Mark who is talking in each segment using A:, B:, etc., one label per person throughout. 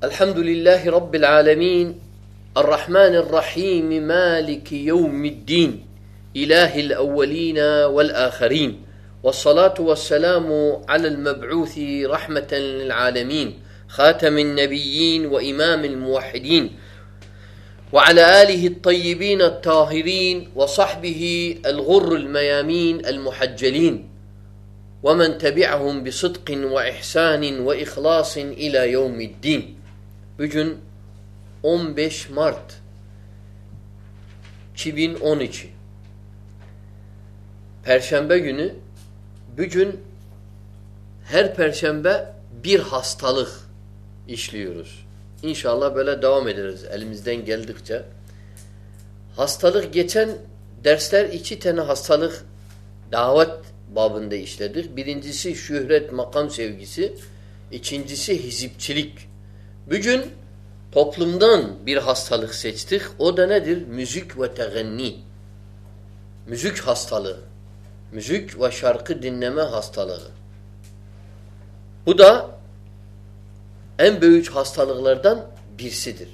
A: الحمد لله رب العالمين. الرحمن الرحيم مالك يوم الدين إله الأولين والآخرين. والصلاة والسلام على المبعوث رحمة للعالمين خاتم النبيين وإمام الموحدين. وعلى آله الطيبين الطاهرين وصحبه الغر الميامين المحجلين. ومن تبعهم بصدق وإحسان وإخلاص إلى يوم الدين. Bugün 15 Mart 2012 Perşembe günü bugün her perşembe bir hastalık işliyoruz. İnşallah böyle devam ederiz elimizden geldikçe. Hastalık geçen dersler iki tane hastalık davet babında işledik. Birincisi şöhret, makam sevgisi. ikincisi hizipçilik. Bugün toplumdan bir hastalık seçtik. O da nedir? Müzik ve teganni. Müzik hastalığı. Müzik ve şarkı dinleme hastalığı. Bu da en büyük hastalıklardan birisidir.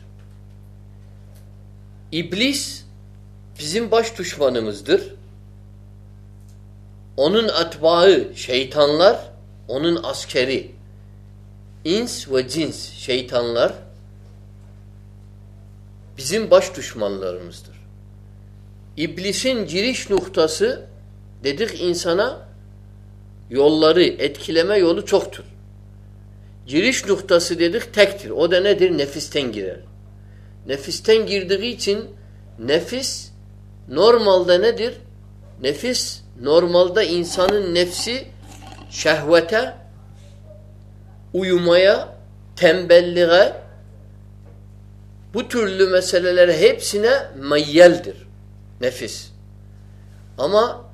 A: İblis bizim baş düşmanımızdır. Onun atbağı şeytanlar, onun askeri. İns ve cins şeytanlar bizim baş düşmanlarımızdır. İblisin giriş noktası dedik insana yolları, etkileme yolu çoktur. Giriş noktası dedik tektir. O da nedir? Nefisten girer. Nefisten girdiği için nefis normalde nedir? Nefis normalde insanın nefsi şehvete, uyumaya, tembelliğe bu türlü meselelere hepsine meyyeldir. Nefis. Ama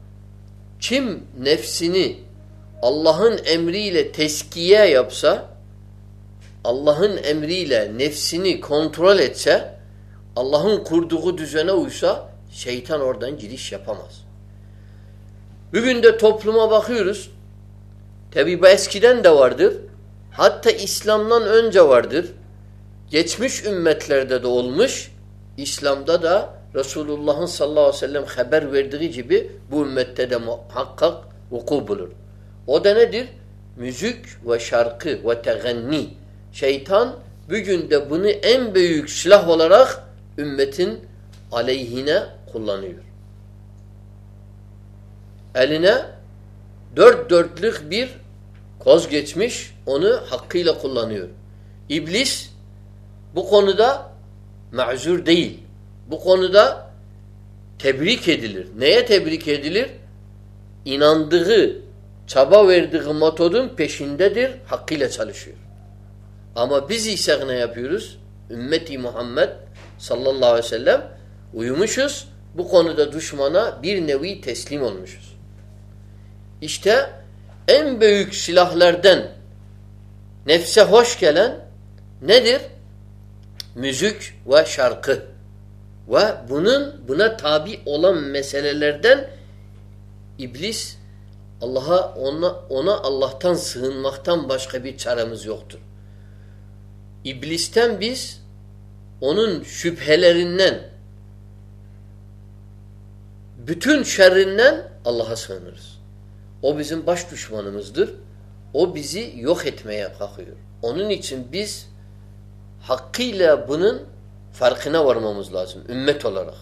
A: kim nefsini Allah'ın emriyle teskiye yapsa Allah'ın emriyle nefsini kontrol etse, Allah'ın kurduğu düzene uysa, şeytan oradan giriş yapamaz. Bugün de topluma bakıyoruz. Tabi bu eskiden de vardır. Hatta İslam'dan önce vardır. Geçmiş ümmetlerde de olmuş. İslam'da da Resulullah'ın sallallahu aleyhi ve sellem haber verdiği gibi bu ümmette de muhakkak vuku bulur. O da nedir? Müzik ve şarkı ve teganni. Şeytan bugün de bunu en büyük silah olarak ümmetin aleyhine kullanıyor. Eline dört dörtlük bir koz geçmiş, onu hakkıyla kullanıyor. İblis bu konuda mazur değil. Bu konuda tebrik edilir. Neye tebrik edilir? İnandığı, çaba verdiği metodun peşindedir, hakkıyla çalışıyor. Ama biz ise ne yapıyoruz? Ümmeti Muhammed sallallahu aleyhi ve sellem uyumuşuz. Bu konuda düşmana bir nevi teslim olmuşuz. İşte en büyük silahlardan nefse hoş gelen nedir? Müzik ve şarkı. Ve bunun buna tabi olan meselelerden iblis Allah'a ona, ona Allah'tan sığınmaktan başka bir çaremiz yoktur. İblisten biz onun şüphelerinden bütün şerrinden Allah'a sığınırız. O bizim baş düşmanımızdır. O bizi yok etmeye kalkıyor. Onun için biz hakkıyla bunun farkına varmamız lazım ümmet olarak.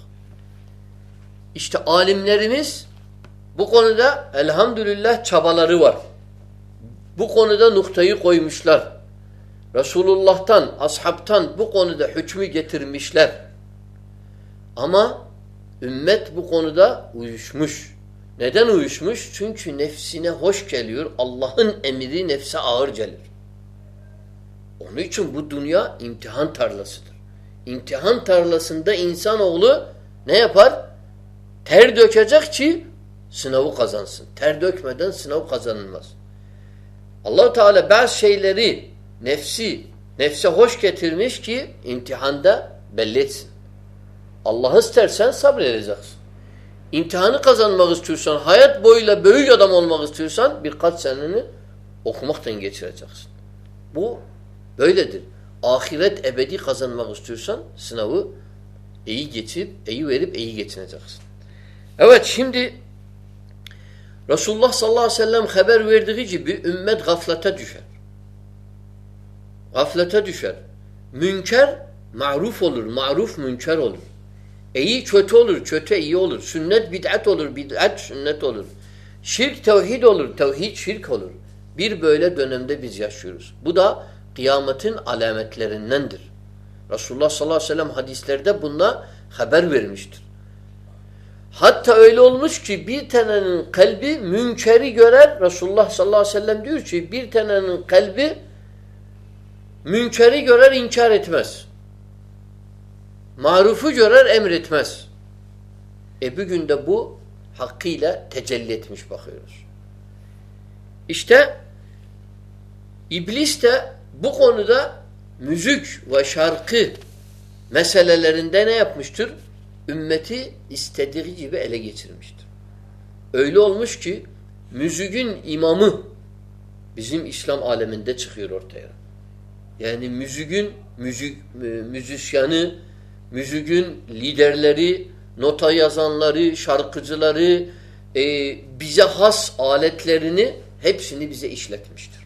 A: İşte alimlerimiz bu konuda elhamdülillah çabaları var. Bu konuda noktayı koymuşlar. Resulullah'tan, ashabtan bu konuda hükmü getirmişler. Ama ümmet bu konuda uyuşmuş. Neden uyuşmuş? Çünkü nefsine hoş geliyor. Allah'ın emri nefse ağır gelir. Onun için bu dünya imtihan tarlasıdır. İmtihan tarlasında insanoğlu ne yapar? Ter dökecek ki sınavı kazansın. Ter dökmeden sınav kazanılmaz. allah Teala bazı şeyleri nefsi, nefse hoş getirmiş ki imtihanda belli etsin. Allah istersen sabredeceksin. İmtihanı kazanmak istiyorsan, hayat boyuyla büyük adam olmak istiyorsan birkaç seneni okumaktan geçireceksin. Bu böyledir. ahiret ebedi kazanmak istiyorsan sınavı iyi geçip, iyi verip iyi geçineceksin. Evet şimdi Resulullah sallallahu aleyhi ve sellem haber verdiği gibi ümmet gaflete düşer. Gaflete düşer. Münker maruf olur, maruf münker olur. İyi kötü olur, kötü iyi olur. Sünnet bid'at olur, bid'at sünnet olur. Şirk tevhid olur, tevhid şirk olur. Bir böyle dönemde biz yaşıyoruz. Bu da kıyametin alametlerindendir. Resulullah sallallahu aleyhi ve sellem hadislerde bunda haber vermiştir. Hatta öyle olmuş ki bir tanenin kalbi münkeri görer. Resulullah sallallahu aleyhi ve sellem diyor ki bir tanenin kalbi münkeri görer inkar etmez. Marufu görer emretmez. E bugün de bu hakkıyla tecelli etmiş bakıyoruz. İşte İblis de bu konuda müzik ve şarkı meselelerinde ne yapmıştır? Ümmeti istediği gibi ele geçirmiştir. Öyle olmuş ki müziğin imamı bizim İslam aleminde çıkıyor ortaya. Yani müziğin müzik, müzisyanı, müziğin liderleri, nota yazanları, şarkıcıları, e, bize has aletlerini hepsini bize işletmiştir.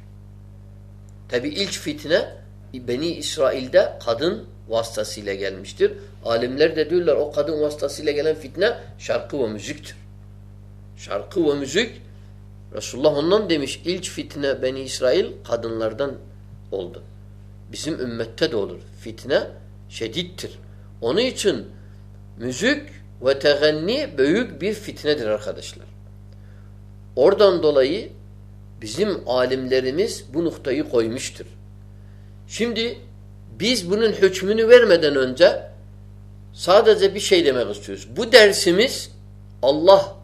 A: Tabi ilk fitne Beni İsrail'de kadın vasıtasıyla gelmiştir. Alimler de diyorlar o kadın vasıtasıyla gelen fitne şarkı ve müziktir. Şarkı ve müzik Resulullah ondan demiş ilk fitne Beni İsrail kadınlardan oldu. Bizim ümmette de olur. Fitne şedittir. Onun için müzik ve teganni büyük bir fitnedir arkadaşlar. Oradan dolayı bizim alimlerimiz bu noktayı koymuştur. Şimdi biz bunun hükmünü vermeden önce sadece bir şey demek istiyoruz. Bu dersimiz Allah,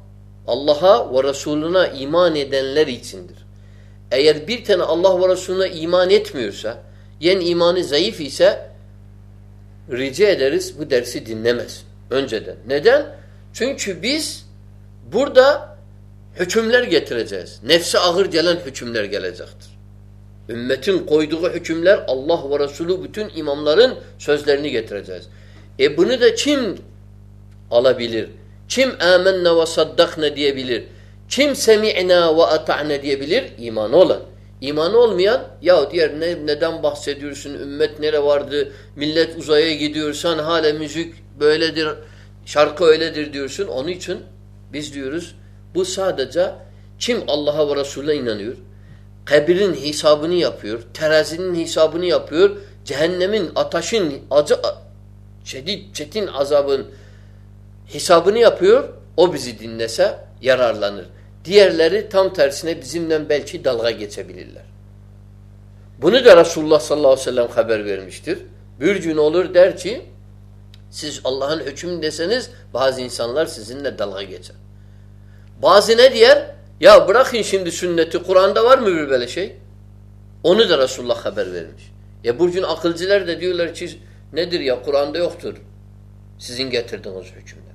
A: Allah'a ve Resuluna iman edenler içindir. Eğer bir tane Allah ve Resuluna iman etmiyorsa, yen imanı zayıf ise rica ederiz bu dersi dinlemez önceden. Neden? Çünkü biz burada hükümler getireceğiz. Nefse ağır gelen hükümler gelecektir. Ümmetin koyduğu hükümler Allah ve Resulü bütün imamların sözlerini getireceğiz. E bunu da kim alabilir? Kim amenne ve saddakne diyebilir? Kim semi'na ve ata'ne diyebilir? İmanı olan. İmanı olmayan ya diğer ne, neden bahsediyorsun? Ümmet nere vardı? Millet uzaya gidiyor. Sen hala müzik böyledir. Şarkı öyledir diyorsun. Onun için biz diyoruz bu sadece kim Allah'a ve Resulüne inanıyor? Kabirin hesabını yapıyor. Terazinin hesabını yapıyor. Cehennemin, ateşin, acı, şedid, çetin azabın hesabını yapıyor. O bizi dinlese yararlanır. Diğerleri tam tersine bizimle belki dalga geçebilirler. Bunu da Resulullah sallallahu aleyhi ve sellem haber vermiştir. Bir gün olur der ki siz Allah'ın hükmü deseniz bazı insanlar sizinle dalga geçer. Bazı ne diyer? Ya bırakın şimdi sünneti. Kur'an'da var mı bir böyle şey? Onu da Resulullah haber vermiş. Ya bugün akılcılar da diyorlar ki nedir ya Kur'an'da yoktur. Sizin getirdiğiniz hükümler.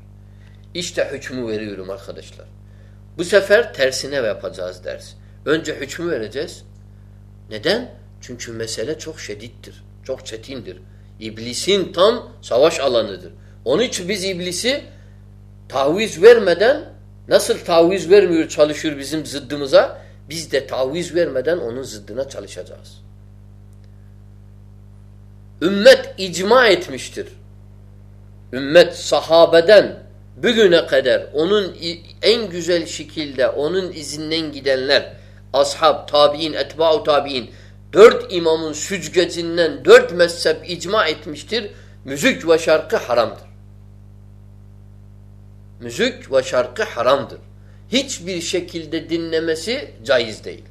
A: İşte hükmü veriyorum arkadaşlar. Bu sefer tersine yapacağız ders. Önce hükmü vereceğiz. Neden? Çünkü mesele çok şedittir. Çok çetindir. İblisin tam savaş alanıdır. Onun için biz iblisi taviz vermeden Nasıl taviz vermiyor çalışıyor bizim zıddımıza? Biz de taviz vermeden onun zıddına çalışacağız. Ümmet icma etmiştir. Ümmet sahabeden bugüne kadar onun en güzel şekilde onun izinden gidenler ashab, tabi'in, etba'u tabi'in dört imamın süzgecinden dört mezhep icma etmiştir. Müzik ve şarkı haramdır. Müzik ve şarkı haramdır. Hiçbir şekilde dinlemesi caiz değil.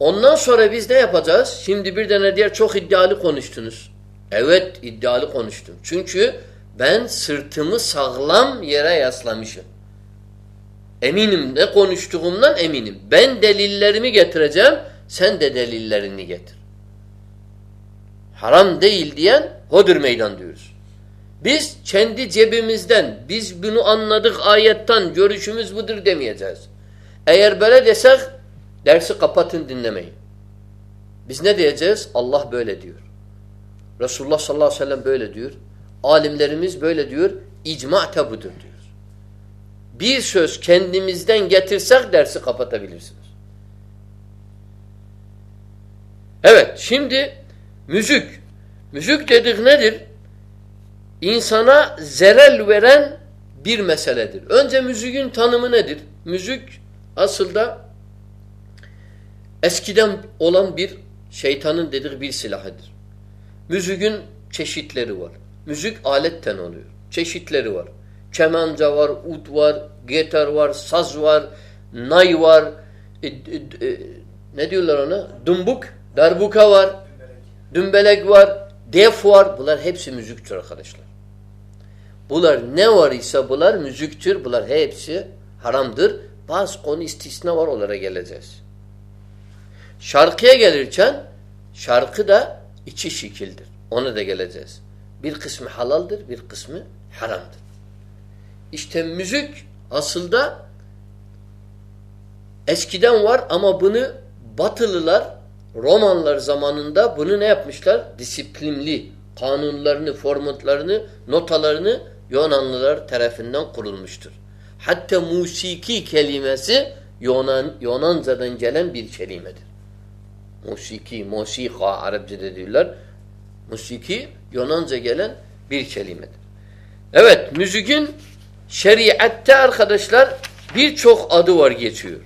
A: Ondan sonra biz ne yapacağız? Şimdi bir tane diğer çok iddialı konuştunuz. Evet iddialı konuştum. Çünkü ben sırtımı sağlam yere yaslamışım. Eminim ne konuştuğumdan eminim. Ben delillerimi getireceğim, sen de delillerini getir. Haram değil diyen hodur meydan diyoruz. Biz kendi cebimizden biz bunu anladık ayetten görüşümüz budur demeyeceğiz. Eğer böyle desek dersi kapatın dinlemeyin. Biz ne diyeceğiz? Allah böyle diyor. Resulullah sallallahu aleyhi ve sellem böyle diyor. Alimlerimiz böyle diyor. İcma budur diyor. Bir söz kendimizden getirsek dersi kapatabilirsiniz. Evet şimdi müzik. Müzik dedik nedir? İnsana zerel veren bir meseledir. Önce müziğin tanımı nedir? Müzik aslında eskiden olan bir şeytanın dediği bir silahıdır. Müziğin çeşitleri var. Müzik aletten oluyor. Çeşitleri var. Kemanca var, ud var, gitar var, saz var, nay var, e, e, e, ne diyorlar ona? Dumbuk, darbuka var, dümbelek var, def var. Bunlar hepsi müziktir arkadaşlar. Bunlar ne var ise bunlar müziktir. Bunlar hepsi haramdır. Bazı konu istisna var onlara geleceğiz. Şarkıya gelirken şarkı da iki şekildir. Ona da geleceğiz. Bir kısmı halaldır, bir kısmı haramdır. İşte müzik aslında eskiden var ama bunu Batılılar Romanlar zamanında bunu ne yapmışlar? Disiplinli kanunlarını, formatlarını, notalarını Yunanlılar tarafından kurulmuştur. Hatta musiki kelimesi Yunan, Yunanca'dan gelen bir kelimedir. Musiki, musika Arapçada diyorlar. Musiki Yunanca gelen bir kelimedir. Evet, müzikin şeriatte arkadaşlar birçok adı var geçiyor.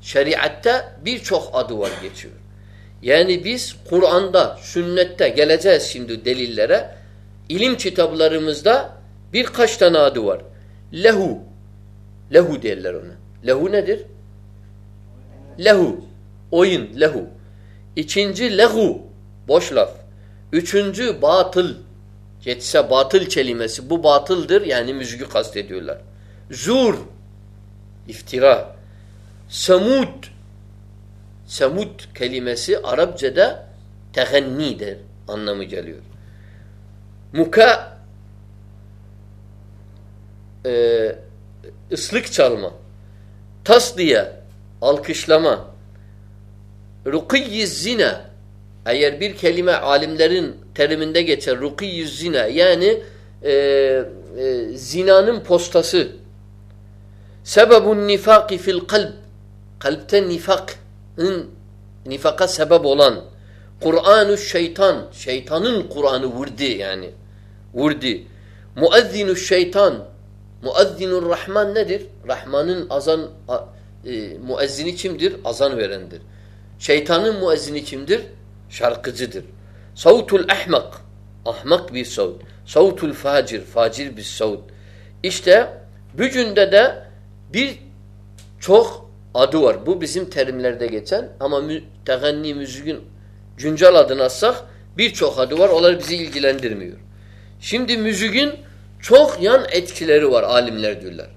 A: Şeriatte birçok adı var geçiyor. Yani biz Kur'an'da, sünnette geleceğiz şimdi delillere. İlim kitaplarımızda birkaç tane adı var. Lehu. Lehu derler ona. Lehu nedir? Lehu. Oyun. Lehu. İkinci lehu. Boş laf. Üçüncü batıl. Geçse batıl kelimesi. Bu batıldır. Yani müziği kastediyorlar. Zur. İftira. Semud. Semud kelimesi Arapçada tegennidir anlamı geliyor. Muka e, ıslık çalma, tasdiye, alkışlama, rukiyyiz zina eğer bir kelime alimlerin teriminde geçer rukiyyiz zina yani e, e, zinanın postası sebebun nifaki fil kalb kalpte nifakın nifaka sebep olan Kur'an-ı şeytan şeytanın Kur'an'ı vurdu yani vurdu muezzinu şeytan muezzinur rahman nedir? Rahman'ın azan e, muezzini kimdir? Azan verendir. Şeytanın muezzini kimdir? Şarkıcıdır. Savtul ahmak ahmak bir savut. Savtul facir facir bir savut. İşte bücünde de bir çok adı var. Bu bizim terimlerde geçen ama mü, teganni güncel adını atsak birçok adı var. Onlar bizi ilgilendirmiyor. Şimdi müziğin çok yan etkileri var alimler diyorlar.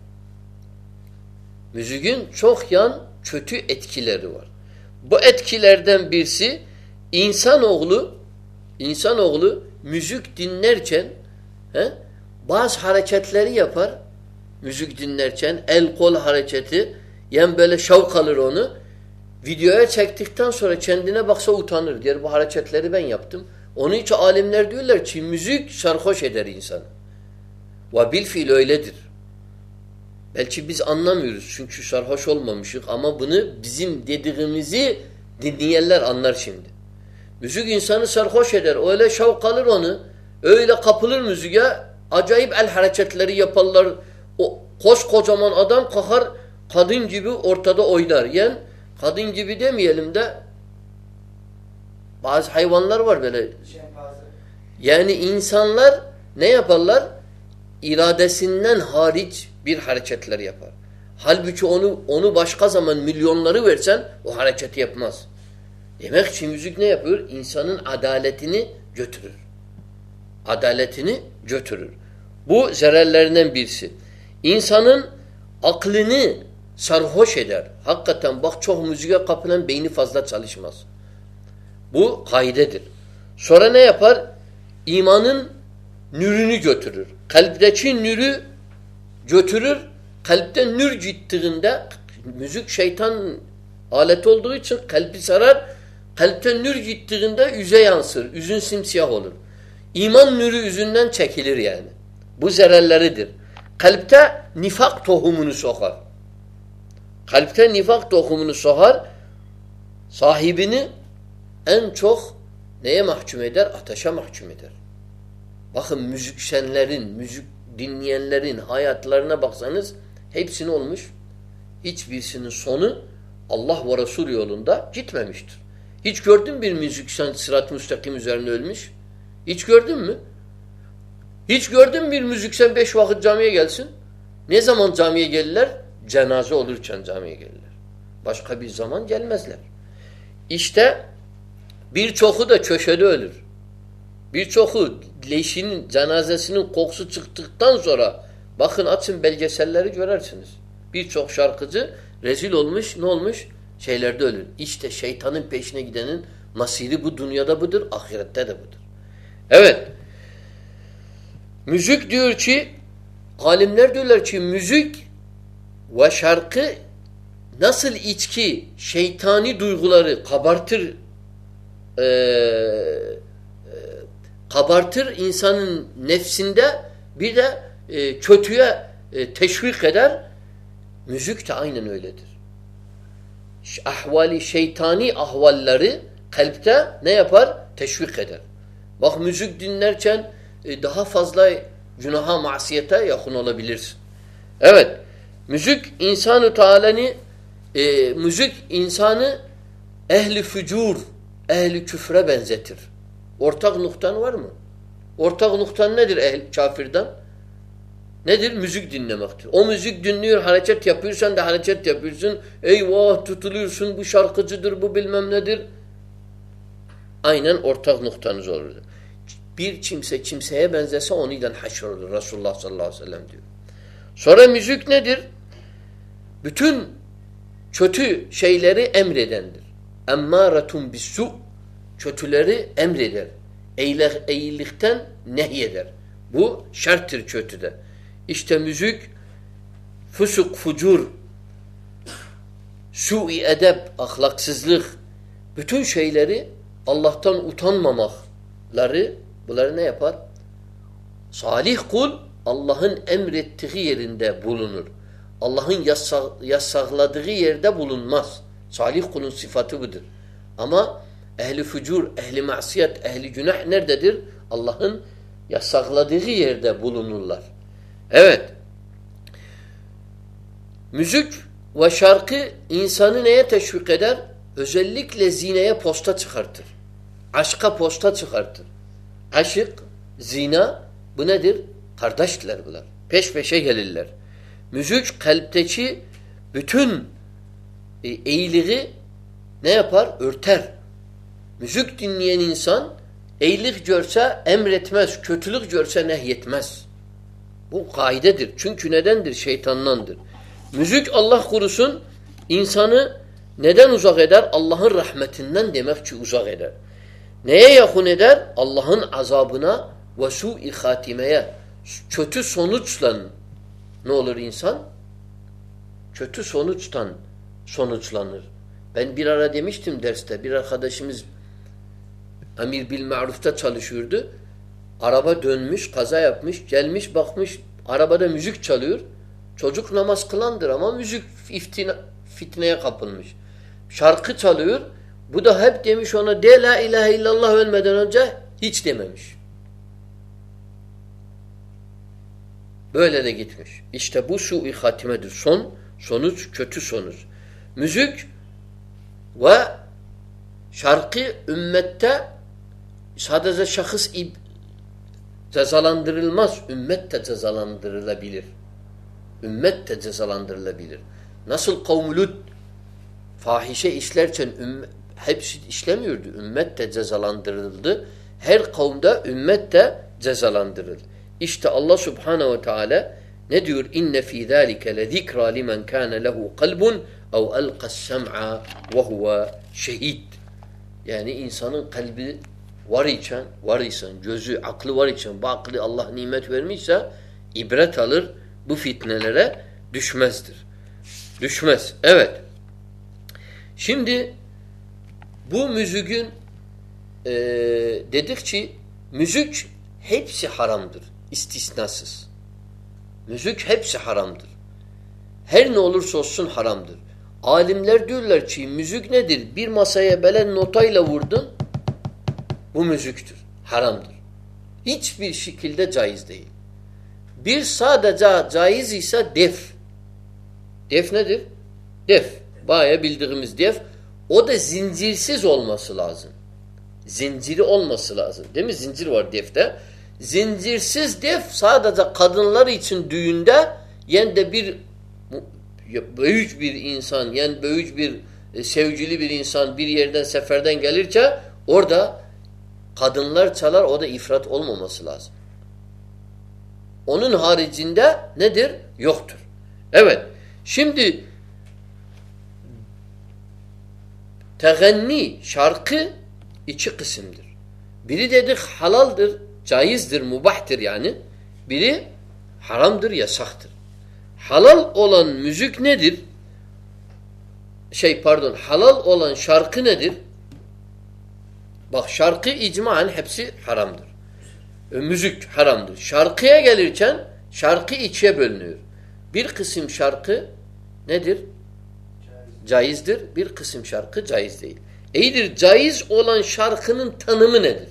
A: Müziğin çok yan kötü etkileri var. Bu etkilerden birisi insanoğlu insanoğlu müzik dinlerken he, bazı hareketleri yapar. Müzik dinlerken el kol hareketi yani böyle şavk alır onu. Videoya çektikten sonra kendine baksa utanır. Diğer bu hareketleri ben yaptım. Onun için alimler diyorlar ki müzik sarhoş eder insanı. Ve bil fiil öyledir. Belki biz anlamıyoruz çünkü sarhoş olmamışık ama bunu bizim dediğimizi dinleyenler anlar şimdi. Müzik insanı sarhoş eder. Öyle şavk alır onu. Öyle kapılır müziğe. Acayip el hareketleri yaparlar. O koskocaman adam kalkar kadın gibi ortada oynar. Yani kadın gibi demeyelim de bazı hayvanlar var böyle. Yani insanlar ne yaparlar? İradesinden hariç bir hareketler yapar. Halbuki onu onu başka zaman milyonları versen o hareketi yapmaz. Demek ki müzik ne yapıyor? İnsanın adaletini götürür. Adaletini götürür. Bu zararlarından birisi. İnsanın aklını sarhoş eder. Hakikaten bak çok müziğe kapılan beyni fazla çalışmaz. Bu kaidedir. Sonra ne yapar? İmanın nürünü götürür. Kalpteki nürü götürür. Kalpten nür gittiğinde müzik şeytan alet olduğu için kalbi sarar. Kalpte nür gittiğinde yüze yansır. Yüzün simsiyah olur. İman nürü yüzünden çekilir yani. Bu zerelleridir. Kalpte nifak tohumunu sokar. Kalpte nifak tohumunu sokar. Sahibini en çok neye mahkum eder? Ateşe mahkum eder. Bakın müzikşenlerin, müzik dinleyenlerin hayatlarına baksanız hepsini olmuş. Hiçbirisinin sonu Allah ve Resul yolunda gitmemiştir. Hiç gördün bir müzikşen sırat-ı müstakim üzerine ölmüş? Hiç gördün mü? Hiç gördün mü bir müzikşen beş vakit camiye gelsin? Ne zaman camiye gelirler? Cenaze olurken camiye gelirler. Başka bir zaman gelmezler. İşte birçoku da köşede ölür. Birçoku leşinin, cenazesinin kokusu çıktıktan sonra bakın açın belgeselleri görersiniz. Birçok şarkıcı rezil olmuş, ne olmuş? Şeylerde ölür. İşte şeytanın peşine gidenin nasiri bu dünyada budur, ahirette de budur. Evet. Müzik diyor ki alimler diyorlar ki müzik ve şarkı nasıl içki şeytani duyguları kabartır e, kabartır insanın nefsinde bir de e, kötüye e, teşvik eder. Müzik de aynen öyledir. Ahvali şeytani ahvalleri kalpte ne yapar? Teşvik eder. Bak müzik dinlerken e, daha fazla günaha, masiyete yakın olabilirsin. Evet. Müzik insanı Teala'nı e, müzik insanı ehli fücur, ehli küfre benzetir. Ortak noktan var mı? Ortak noktan nedir ehl kafirden? Nedir? Müzik dinlemektir. O müzik dinliyor, hareket yapıyorsan da hareket yapıyorsun. Eyvah tutuluyorsun, bu şarkıcıdır, bu bilmem nedir. Aynen ortak noktanız olurdu. Bir kimse kimseye benzese onunla haşr olur. Resulullah sallallahu aleyhi ve sellem diyor. Sonra müzik nedir? Bütün kötü şeyleri emredendir. Emmâretun bis-su' kötüleri emreder. Eğilikten nehyeder. Bu şarttır kötüde. İşte müzik fusuk, fucur, sui edep, ahlaksızlık, bütün şeyleri Allah'tan utanmamakları bunları ne yapar? Salih kul Allah'ın emrettiği yerinde bulunur. Allah'ın yasakladığı yerde bulunmaz. Salih kulun sıfatı budur. Ama ehli fücur, ehli masiyet, ehli günah nerededir? Allah'ın yasakladığı yerde bulunurlar. Evet. Müzik ve şarkı insanı neye teşvik eder? Özellikle zineye posta çıkartır. Aşka posta çıkartır. Aşık, zina bu nedir? Kardeşler bunlar. Peş peşe gelirler. Müzik kalpteki bütün e, eğiliği ne yapar? Örter. Müzik dinleyen insan eğilik görse emretmez, kötülük görse nehyetmez. Bu kaidedir. Çünkü nedendir? Şeytandandır. Müzik Allah kurusun insanı neden uzak eder? Allah'ın rahmetinden demek ki uzak eder. Neye yakın eder? Allah'ın azabına ve su-i hatimeye. Kötü sonuçla ne olur insan? Kötü sonuçtan sonuçlanır. Ben bir ara demiştim derste bir arkadaşımız Emir bil marufta çalışıyordu. Araba dönmüş, kaza yapmış, gelmiş bakmış arabada müzik çalıyor. Çocuk namaz kılandır ama müzik iftina, fitneye kapılmış. Şarkı çalıyor. Bu da hep demiş ona de la ilahe illallah ölmeden önce hiç dememiş. Böyle de gitmiş. İşte bu su-i hatimedir. Son, sonuç, kötü sonuç. Müzik ve şarkı ümmette sadece şahıs cezalandırılmaz. Ümmet de cezalandırılabilir. Ümmet de cezalandırılabilir. Nasıl kavmulud fahişe işlerken hepsi işlemiyordu. Ümmet de cezalandırıldı. Her kavmda ümmet de cezalandırıldı. İşte Allah Subhanahu ve Teala ne diyor? İnne fî zâlike lezikra limen kâne lehu kalbun ev elqas sem'a ve huve şehid. Yani insanın kalbi var iken, var isen, gözü, aklı var iken, bu aklı Allah nimet vermişse ibret alır, bu fitnelere düşmezdir. Düşmez. Evet. Şimdi Bu müziğin e, dedik müzik hepsi haramdır. istisnasız. Müzik hepsi haramdır. Her ne olursa olsun haramdır. Alimler diyorlar ki müzik nedir? Bir masaya belen notayla vurdun bu müziktür. Haramdır. Hiçbir şekilde caiz değil. Bir sadece caiz ise def. Def nedir? Def. Baya bildiğimiz def. O da zincirsiz olması lazım. Zinciri olması lazım. Değil mi? Zincir var defte. Zincirsiz def sadece kadınlar için düğünde yani de bir büyük bir insan yani büyük bir e, sevgili bir insan bir yerden seferden gelirse orada kadınlar çalar o da ifrat olmaması lazım. Onun haricinde nedir? Yoktur. Evet. Şimdi teganni şarkı iki kısımdır. Biri dedik halaldır, caizdir, mubahtir yani. Biri haramdır, yasaktır. Halal olan müzik nedir? Şey pardon, halal olan şarkı nedir? Bak şarkı icmaen hepsi haramdır. E, müzik haramdır. Şarkıya gelirken şarkı ikiye bölünüyor. Bir kısım şarkı nedir? Caizdir. Bir kısım şarkı caiz değil. İyidir. Caiz olan şarkının tanımı nedir?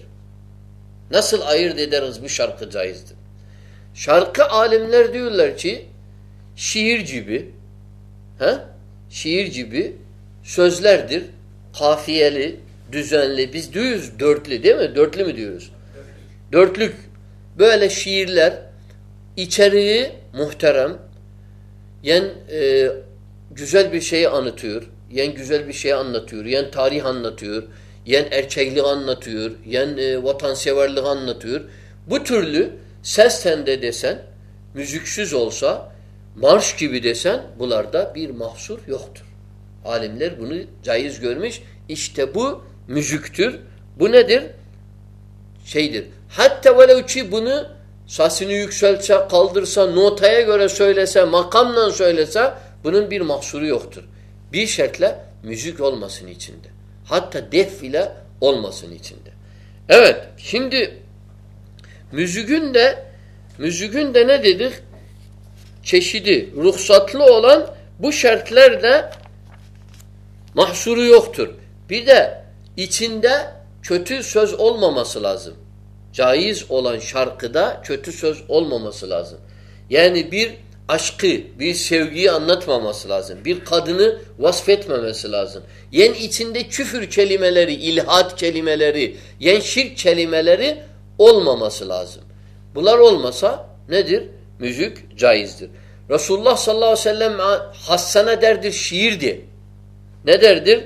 A: Nasıl ayırt ederiz bu şarkı caizdir? Şarkı alimler diyorlar ki şiir gibi he? şiir gibi sözlerdir. Kafiyeli, düzenli. Biz diyoruz dörtlü değil mi? Dörtlü mü diyoruz? Dörtlük. Böyle şiirler içeriği muhterem yen e, güzel bir şeyi anlatıyor. Yen güzel bir şeyi anlatıyor. Yen tarih anlatıyor. Yen erkekliği anlatıyor. Yen e, vatanseverliği anlatıyor. Bu türlü ses sende desen müziksiz olsa marş gibi desen bularda bir mahsur yoktur. Alimler bunu caiz görmüş. İşte bu müziktür. Bu nedir? Şeydir. Hatta velev ki bunu sasını yükseltse, kaldırsa, notaya göre söylese, makamla söylese bunun bir mahsuru yoktur. Bir şartla müzik olmasın içinde. Hatta def ile olmasın içinde. Evet, şimdi müziğin de müziğin de ne dedik? Çeşidi, ruhsatlı olan bu şartlarda mahsuru yoktur. Bir de içinde kötü söz olmaması lazım. Caiz olan şarkıda kötü söz olmaması lazım. Yani bir aşkı, bir sevgiyi anlatmaması lazım. Bir kadını vasfetmemesi lazım. Yen içinde küfür kelimeleri, ilhat kelimeleri, yen şirk kelimeleri olmaması lazım. Bunlar olmasa nedir? Müzik caizdir. Resulullah sallallahu aleyhi ve sellem hassana derdir, şiirdi. Ne derdir?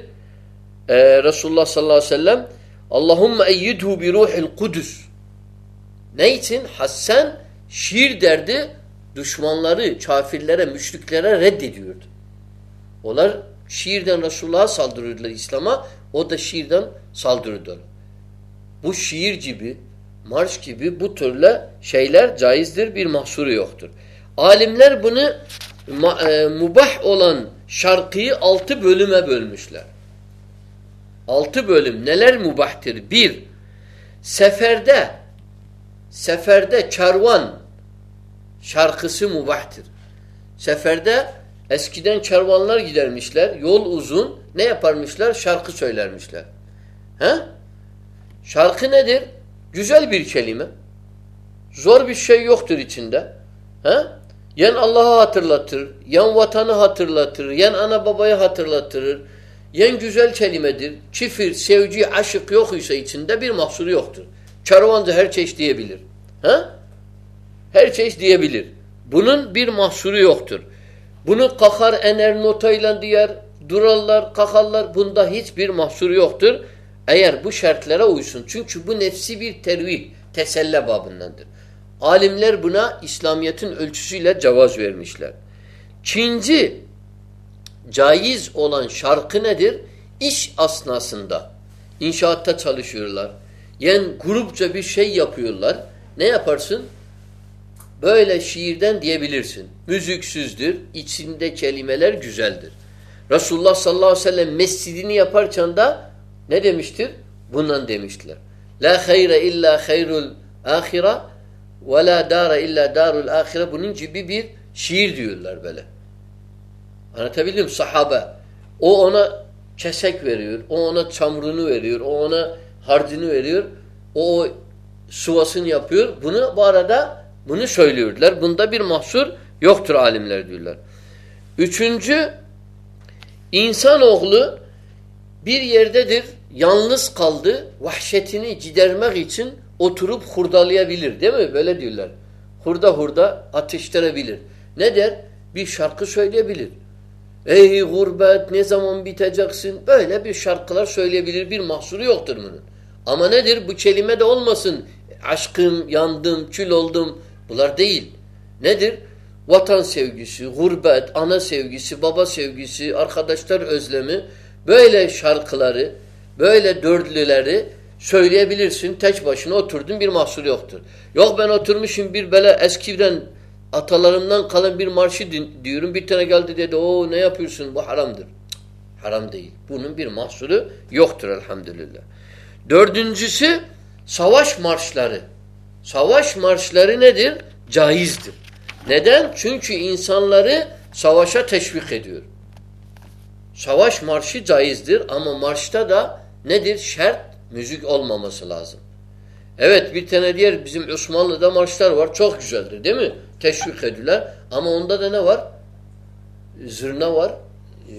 A: Ee, Resulullah sallallahu aleyhi ve sellem Allahümme eyyidhu bi ruhil kudüs. Ne için? Hassan şiir derdi düşmanları, kafirlere, müşriklere reddediyordu. Onlar şiirden Resulullah'a saldırıyordular İslam'a. O da şiirden saldırıyordu. Bu şiir gibi, marş gibi bu türlü şeyler caizdir. Bir mahsuru yoktur. Alimler bunu e, mubah olan şarkıyı altı bölüme bölmüşler. Altı bölüm neler mubahtır? Bir, seferde seferde kervan şarkısı mubahtır. Seferde eskiden kervanlar gidermişler. Yol uzun. Ne yaparmışlar? Şarkı söylermişler. He? Şarkı nedir? Güzel bir kelime. Zor bir şey yoktur içinde. He? Yen Allah'ı hatırlatır, yan vatanı hatırlatır, yan ana babayı hatırlatır. Yen güzel kelimedir. Çifir, sevgi, aşık yok ise içinde bir mahsuru yoktur. Kervancı her çeşit diyebilir. Ha? Her çeşit diyebilir. Bunun bir mahsuru yoktur. Bunu kakar ener notayla diğer durarlar, kakarlar. Bunda hiçbir mahsuru yoktur. Eğer bu şartlara uysun. Çünkü bu nefsi bir tervih, teselle babındandır. Alimler buna İslamiyet'in ölçüsüyle cevaz vermişler. Çinci caiz olan şarkı nedir? İş asnasında. İnşaatta çalışıyorlar. Yani grupça bir şey yapıyorlar. Ne yaparsın? Böyle şiirden diyebilirsin. Müziksüzdür, içinde kelimeler güzeldir. Resulullah sallallahu aleyhi ve sellem mescidini yaparken de Ne demiştir? Bundan demiştiler. La hayre illa hayrul ahira ve la dara illa darul ahire. Bunun gibi bir şiir diyorlar böyle. Anlatabildim mi? Sahabe. O ona kesek veriyor. O ona çamurunu veriyor. O ona harcını veriyor. O, suvasını yapıyor. Bunu bu arada bunu söylüyorlar. Bunda bir mahsur yoktur alimler diyorlar. Üçüncü insanoğlu bir yerdedir, yalnız kaldı, vahşetini gidermek için oturup hurdalayabilir. Değil mi? Böyle diyorlar. Hurda hurda ateşlenebilir. Ne der? Bir şarkı söyleyebilir. Ey gurbet ne zaman biteceksin? Böyle bir şarkılar söyleyebilir. Bir mahsuru yoktur bunun. Ama nedir? Bu kelime de olmasın. Aşkım, yandım, kül oldum. Bunlar değil. Nedir? Vatan sevgisi, gurbet, ana sevgisi, baba sevgisi, arkadaşlar özlemi. Böyle şarkıları, böyle dörtlüleri söyleyebilirsin. Tek başına oturdun bir mahsur yoktur. Yok ben oturmuşum bir böyle eskiden atalarımdan kalan bir marşı diyorum. Bir tane geldi dedi o ne yapıyorsun bu haramdır. Cık, haram değil. Bunun bir mahsuru yoktur elhamdülillah. Dördüncüsü savaş marşları. Savaş marşları nedir? Caizdir. Neden? Çünkü insanları savaşa teşvik ediyor. Savaş marşı caizdir ama marşta da nedir? Şert müzik olmaması lazım. Evet bir tane diğer bizim Osmanlı'da marşlar var. Çok güzeldir değil mi? Teşvik ediyorlar. Ama onda da ne var? Zırna var. E,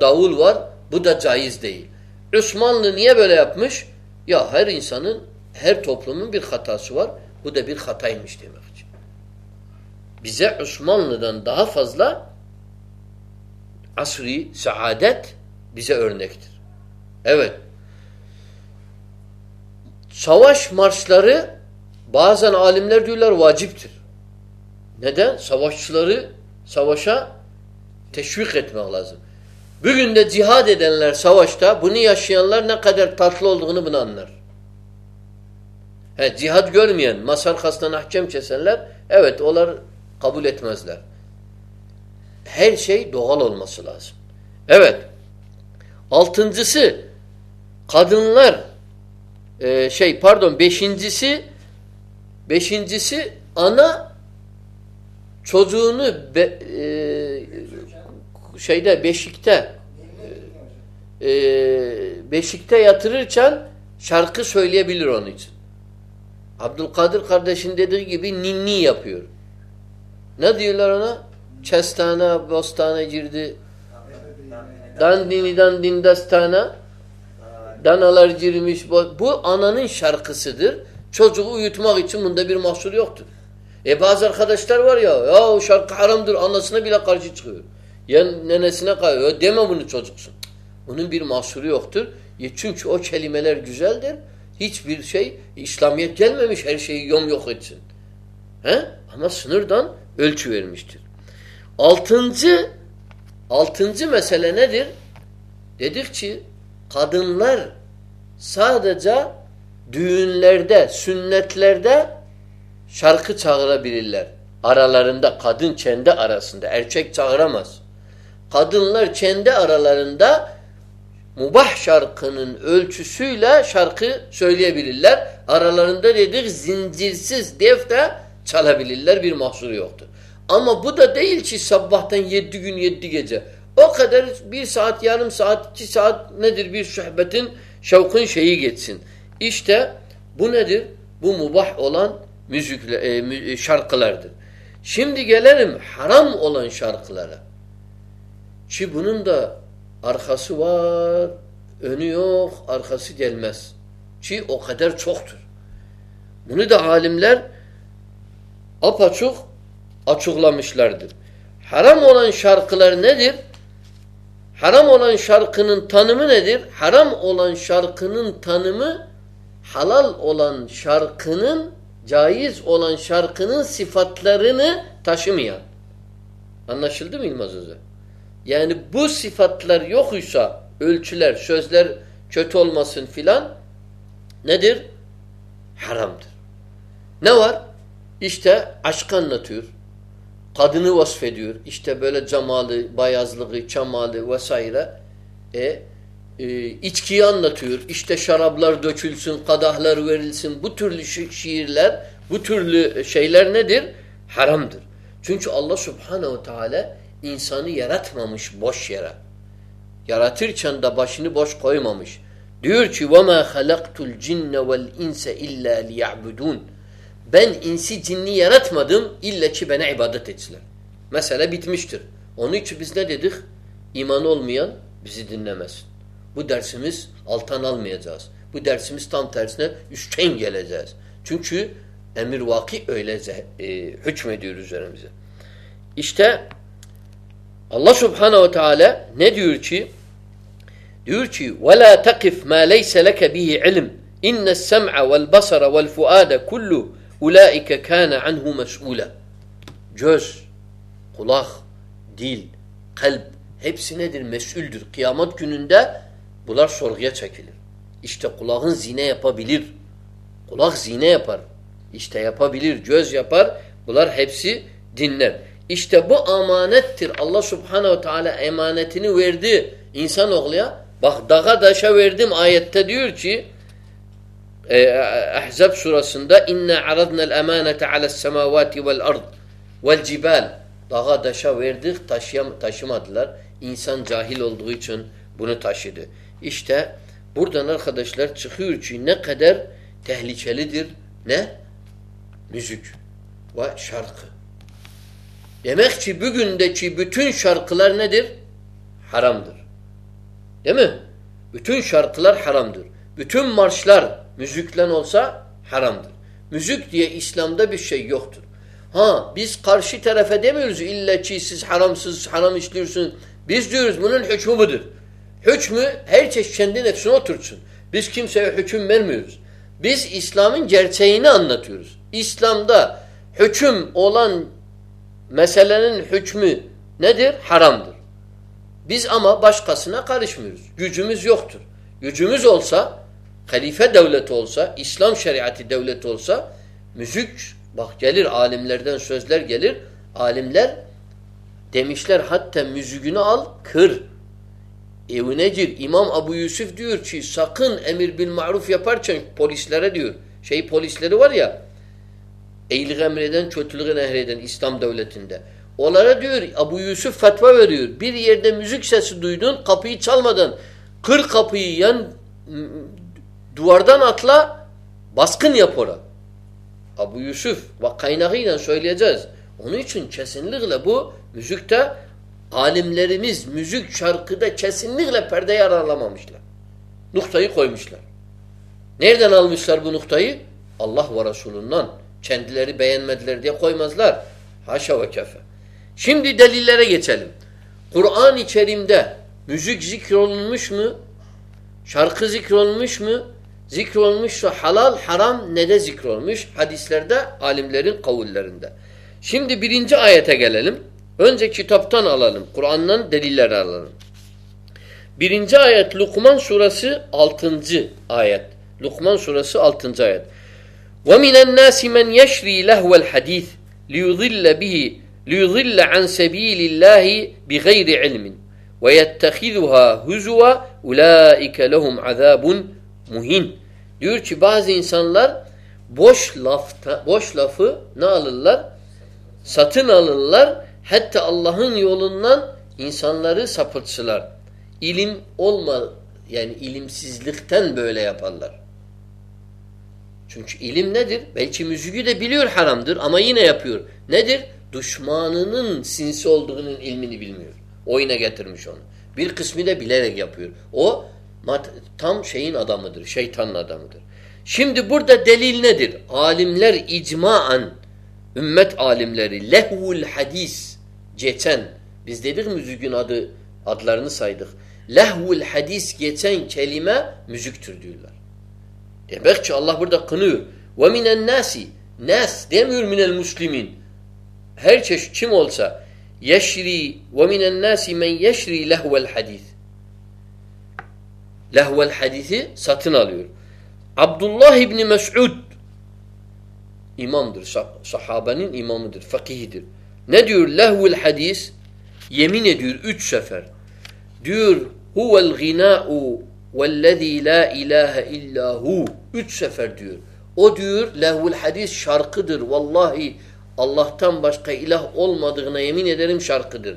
A: davul var. Bu da caiz değil. Osmanlı niye böyle yapmış? Ya her insanın, her toplumun bir hatası var. Bu da bir hataymış demek için. Bize Osmanlı'dan daha fazla asri saadet bize örnektir. Evet. Savaş marşları bazen alimler diyorlar vaciptir. Neden? Savaşçıları savaşa teşvik etmek lazım. Bugün de cihad edenler savaşta bunu yaşayanlar ne kadar tatlı olduğunu bunu anlar. He, cihad görmeyen, masar arkasından ahkam kesenler evet onlar kabul etmezler. Her şey doğal olması lazım. Evet. Altıncısı kadınlar e, şey pardon beşincisi beşincisi ana çocuğunu be, e, şeyde beşikte e, beşikte yatırırken şarkı söyleyebilir onun için. Abdülkadir kardeşin dediği gibi ninni yapıyor. Ne diyorlar ona? Kestane, bostane girdi. Dandini dandin dastana. Danalar girmiş. Bu ananın şarkısıdır. Çocuğu uyutmak için bunda bir mahsur yoktur. E bazı arkadaşlar var ya, ya o şarkı haramdır anasına bile karşı çıkıyor. Ya nenesine kayıyor. Deme bunu çocuksun. Bunun bir mahsuru yoktur. E çünkü o kelimeler güzeldir. Hiçbir şey, İslamiyet gelmemiş her şeyi yom yok etsin. He? Ama sınırdan ölçü vermiştir. Altıncı, altıncı mesele nedir? Dedik ki kadınlar sadece düğünlerde, sünnetlerde şarkı çağırabilirler. Aralarında kadın kendi arasında erkek çağıramaz. Kadınlar kendi aralarında mubah şarkının ölçüsüyle şarkı söyleyebilirler. Aralarında dedik zincirsiz defte çalabilirler bir mahsuru yoktur. Ama bu da değil ki sabahtan yedi gün yedi gece. O kadar bir saat, yarım saat, iki saat nedir bir sohbetin şevkın şeyi geçsin. İşte bu nedir? Bu mubah olan müzikle, e, şarkılardır. Şimdi gelelim haram olan şarkılara. Ki bunun da arkası var, önü yok, arkası gelmez. Ki o kadar çoktur. Bunu da alimler apaçuk açıklamışlardır. Haram olan şarkılar nedir? Haram olan şarkının tanımı nedir? Haram olan şarkının tanımı halal olan şarkının caiz olan şarkının sıfatlarını taşımayan. Anlaşıldı mı İlmaz Hoca? Yani bu sıfatlar yokuysa ölçüler, sözler kötü olmasın filan nedir? Haramdır. Ne var? İşte aşk anlatıyor Kadını vasfediyor. İşte böyle cemalı, bayazlığı, çamalı vesaire. E, e, içkiyi anlatıyor. İşte şaraplar dökülsün, kadahlar verilsin. Bu türlü şiirler, bu türlü şeyler nedir? Haramdır. Çünkü Allah subhanehu teala insanı yaratmamış boş yere. Yaratırken de başını boş koymamış. Diyor ki وَمَا خَلَقْتُ الْجِنَّ وَالْاِنْسَ اِلَّا لِيَعْبُدُونَ ben insi cinni yaratmadım illa ki bana ibadet etsinler. Mesele bitmiştir. Onun için biz ne dedik? İman olmayan bizi dinlemesin. Bu dersimiz alttan almayacağız. Bu dersimiz tam tersine üstten geleceğiz. Çünkü emir vaki öyle e, hükmediyor üzerimize. İşte Allah Subhanahu ve Teala ne diyor ki? Diyor ki: "Ve la takif ma leysa leke bihi ilm. İnne's sem'a vel basara vel Ulaike kana anhu mes'ule. Göz, kulak, dil, kalp hepsi nedir? Mes'üldür. Kıyamet gününde bunlar sorguya çekilir. İşte kulağın zine yapabilir. Kulak zine yapar. İşte yapabilir. Göz yapar. Bunlar hepsi dinler. İşte bu amanettir. Allah subhanehu teala emanetini verdi insan insanoğluya. Bak dağa daşa verdim ayette diyor ki e, Ahzab surasında inna aradna'l emanete ale's semavati vel ard vel cibal dağa daşa verdik taşıyam taşımadılar. İnsan cahil olduğu için bunu taşıdı. İşte buradan arkadaşlar çıkıyor ki ne kadar tehlikelidir ne? Müzik ve şarkı. Demek ki bugündeki bütün şarkılar nedir? Haramdır. Değil mi? Bütün şarkılar haramdır. Bütün marşlar müziklen olsa haramdır. Müzik diye İslam'da bir şey yoktur. Ha biz karşı tarafa demiyoruz illa ki siz haramsız haram işliyorsunuz. Biz diyoruz bunun hükmü budur. Hükmü herkes kendi nefsine otursun. Biz kimseye hüküm vermiyoruz. Biz İslam'ın gerçeğini anlatıyoruz. İslam'da hüküm olan meselenin hükmü nedir? Haramdır. Biz ama başkasına karışmıyoruz. Gücümüz yoktur. Gücümüz olsa, halife devleti olsa, İslam şeriatı devleti olsa, müzik, bak gelir alimlerden sözler gelir, alimler demişler hatta müziğini al, kır. Evine gir. İmam Abu Yusuf diyor ki sakın emir bil maruf yaparken polislere diyor. Şey polisleri var ya, İyilik emreden, kötülüğü nehreden İslam devletinde. Onlara diyor Abu Yusuf fatva veriyor. Bir yerde müzik sesi duydun kapıyı çalmadan kır kapıyı yan duvardan atla baskın yap ora. Abu Yusuf ve kaynağıyla söyleyeceğiz. Onun için kesinlikle bu müzikte alimlerimiz müzik şarkıda kesinlikle perdeyi aralamamışlar. Noktayı koymuşlar. Nereden almışlar bu noktayı? Allah ve Resulünden. Kendileri beğenmediler diye koymazlar. Haşa ve kefe. Şimdi delillere geçelim. Kur'an-ı Kerim'de müzik zikrolunmuş mu? Şarkı zikrolmuş mu? Zikrolmuşsa halal haram ne de zikrolmuş? Hadislerde alimlerin kavullerinde. Şimdi birinci ayete gelelim. Önce kitaptan alalım. Kur'an'dan delilleri alalım. Birinci ayet Lukman suresi altıncı ayet. Lukman suresi altıncı ayet. وَمِنَ النَّاسِ مَنْ يَشْرِي لَهْوَ الْحَدِيثِ لِيُضِلَّ بِهِ لِيُضِلَّ عَنْ سَب۪يلِ اللّٰهِ بِغَيْرِ عِلْمٍ وَيَتَّخِذُهَا هُزُوَا اُولَٰئِكَ لَهُمْ عَذَابٌ muhin. Diyor ki bazı insanlar boş lafta, boş lafı ne alırlar? Satın alırlar. Hatta Allah'ın yolundan insanları sapıtsılar. İlim olma yani ilimsizlikten böyle yaparlar. Çünkü ilim nedir? Belki müziği de biliyor haramdır ama yine yapıyor. Nedir? Düşmanının sinsi olduğunun ilmini bilmiyor. Oyuna getirmiş onu. Bir kısmı da bilerek yapıyor. O tam şeyin adamıdır. Şeytanın adamıdır. Şimdi burada delil nedir? Alimler icmaen ümmet alimleri lehvul hadis geçen biz dedik müziğin adı adlarını saydık. Lehvul hadis geçen kelime müziktür diyorlar. Demek ki Allah burada kınıyor. Ve minen nasi nas demiyor minel muslimin. Her çeşit kim olsa yeşri ve minen nasi men yeşri lehvel hadis. Lehvel hadisi satın alıyor. Abdullah İbni Mes'ud imamdır. Sahabenin imamıdır. Fakihidir. Ne diyor? Lehvel hadis yemin ediyor üç sefer. Diyor huvel gına'u vellezî la ilahe illahu. Üç sefer diyor. O diyor lehvul hadis şarkıdır. Vallahi Allah'tan başka ilah olmadığına yemin ederim şarkıdır.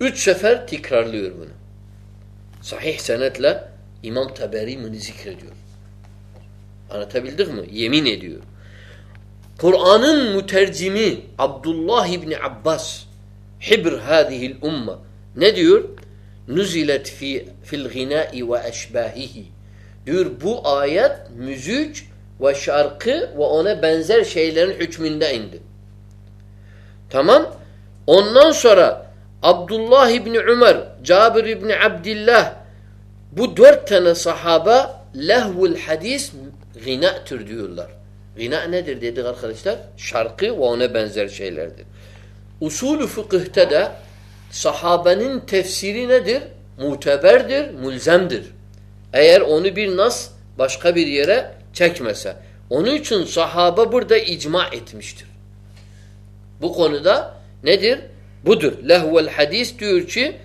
A: Üç sefer tekrarlıyor bunu. Sahih senetle İmam Taberi bunu zikrediyor. Anlatabildik mi? Yemin ediyor. Kur'an'ın mütercimi Abdullah İbni Abbas hibr hadihil umma ne diyor? Nuzilet fi fil ginai ve eşbahihi. Diyor bu ayet müzik ve şarkı ve ona benzer şeylerin hükmünde indi. Tamam? Ondan sonra Abdullah İbni Ömer, Cabir İbni Abdillah bu dört tane sahaba lehvul hadis gina'tür diyorlar. Gina nedir dedik arkadaşlar? Şarkı ve ona benzer şeylerdir. Usulü fıkıhta da sahabenin tefsiri nedir? Muteberdir, mulzemdir. Eğer onu bir nas başka bir yere çekmese. Onun için sahaba burada icma etmiştir. Bu konuda nedir? Budur. Lehvel hadis diyor ki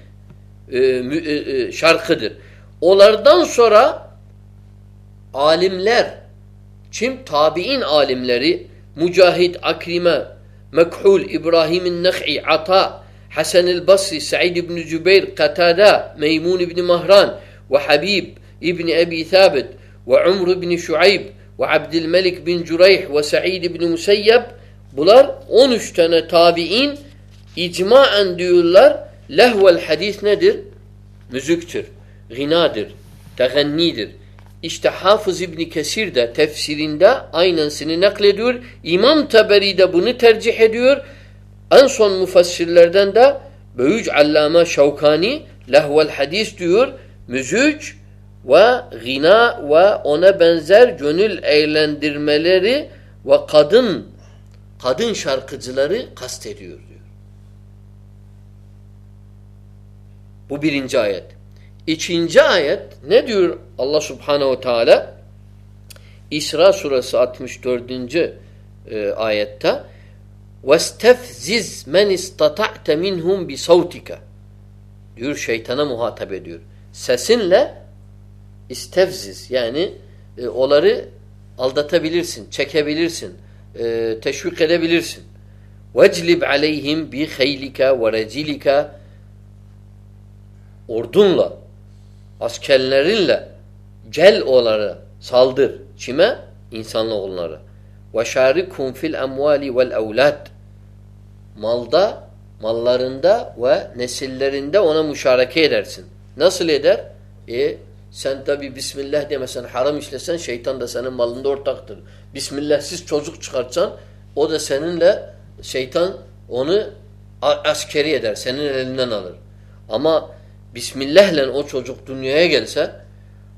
A: e, e, e, şarkıdır. Onlardan sonra alimler kim? Tabi'in alimleri Mücahid, Akrime, Mekhul, İbrahim'in Nek'i, Ata, Hasan-ı Basri, Sa'id ibn Cübeyr, Katada, Meymun ibn Mahran ve Habib ibn Ebi Thabit ve Umr ibn Şuayb ve Abdülmelik bin Cüreyh ve Sa'id ibn Musayyab bunlar 13 tane tabi'in icmaen diyorlar lehvel hadis nedir? Müzüktür, ginadır, tegannidir. İşte Hafız İbni Kesir de tefsirinde aynısını naklediyor. İmam Taberi de bunu tercih ediyor. En son mufassirlerden de Böyüc Allame Şavkani lehvel hadis diyor. Müzik ve gina ve ona benzer gönül eğlendirmeleri ve kadın kadın şarkıcıları kastediyor diyor. Bu birinci ayet. İkinci ayet ne diyor Allah Subhanahu Teala? İsra suresi 64. E, ayette وَاسْتَفْزِزْ مَنْ اِسْتَطَعْتَ مِنْهُمْ بِصَوْتِكَ diyor şeytana muhatap ediyor. Sesinle istevziz yani e, onları aldatabilirsin, çekebilirsin, e, teşvik edebilirsin. وَجْلِبْ عَلَيْهِمْ بِخَيْلِكَ وَرَجِلِكَ Ordunla, askerlerinle gel onları saldır. Kime? İnsanla onları. Ve şarikum fil emvali vel evlat. Malda, mallarında ve nesillerinde ona müşareke edersin. Nasıl eder? E sen tabi Bismillah demesen, haram işlesen şeytan da senin malında ortaktır. Bismillahsiz çocuk çıkartsan o da seninle şeytan onu askeri eder, senin elinden alır. Ama Bismillahle o çocuk dünyaya gelse,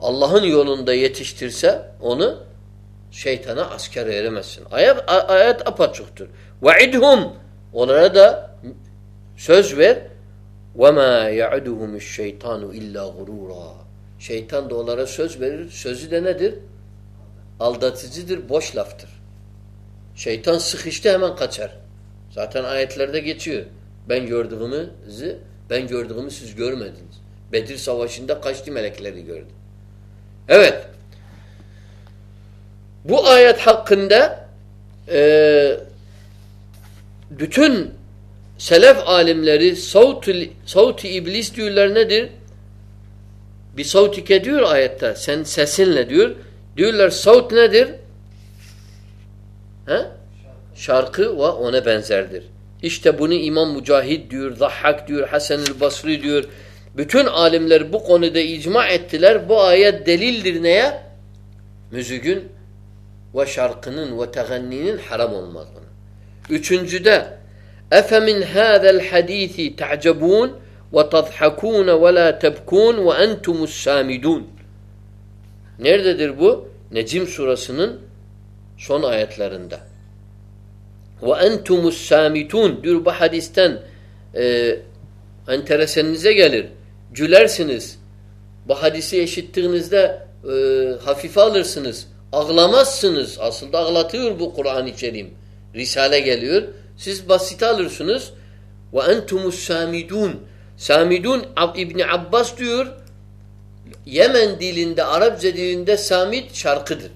A: Allah'ın yolunda yetiştirse onu şeytana asker veremezsin. Ayet, ayet apaçıktır. Ve'idhum onlara da söz ver. Ve ma ya'duhum şeytanu illa gurura. Şeytan da onlara söz verir. Sözü de nedir? Aldatıcıdır, boş laftır. Şeytan sıkıştı hemen kaçar. Zaten ayetlerde geçiyor. Ben gördüğümüzü ben gördüğümü siz görmediniz. Bedir Savaşı'nda kaçtı melekleri gördü. Evet. Bu ayet hakkında e, bütün selef alimleri savtu, savtu iblis diyorlar nedir? Bir savtike diyor ayette. Sen sesinle diyor. Diyorlar savt nedir? He? Şarkı ve ona benzerdir. İşte bunu İmam Mücahid diyor, Zahhak diyor, Hasan-ı Basri diyor. Bütün alimler bu konuda icma ettiler. Bu ayet delildir neye? Müziğin ve şarkının ve teganninin haram olmadığını. Üçüncüde اَفَمِنْ هَذَا الْحَد۪يثِ تَعْجَبُونَ وَتَضْحَكُونَ وَلَا تَبْكُونَ وَاَنْتُمُ السَّامِدُونَ Nerededir bu? Necim surasının son ayetlerinde. Ve entumus samitun. Dür bu hadisten e, enteresenize gelir. Gülersiniz. Bu hadisi eşittiğinizde e, hafife alırsınız. Ağlamazsınız. Aslında ağlatıyor bu Kur'an-ı Kerim. Risale geliyor. Siz basit alırsınız. Ve entumus samidun. Samidun İbni Abbas diyor Yemen dilinde, Arapça dilinde samit şarkıdır.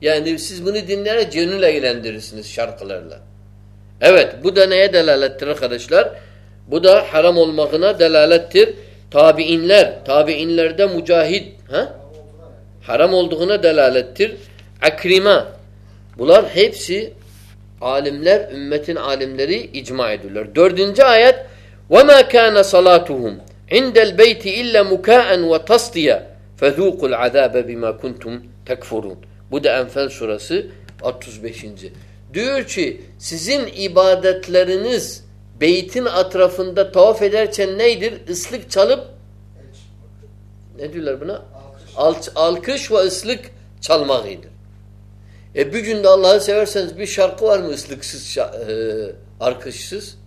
A: Yani siz bunu dinleyerek gönül eğlendirirsiniz şarkılarla. Evet bu da neye delalettir arkadaşlar? Bu da haram olmakına delalettir. Tabiinler, tabiinlerde mücahid ha? haram olduğuna delalettir. Akrima. Bunlar hepsi alimler, ümmetin alimleri icma ediyorlar. Dördüncü ayet وَمَا كَانَ صَلَاتُهُمْ عِنْدَ الْبَيْتِ إِلَّا مُكَاءً وَتَصْدِيًا فَذُوقُوا الْعَذَابَ بِمَا كُنْتُمْ تَكْفُرُونَ Bu da Enfal surası 35. Diyor ki sizin ibadetleriniz beytin etrafında tavaf ederken neydir? Islık çalıp ne diyorlar buna? Alkış, alkış ve ıslık çalmakıdır. E bir günde Allah'ı severseniz bir şarkı var mı ıslıksız, e, alkışsız?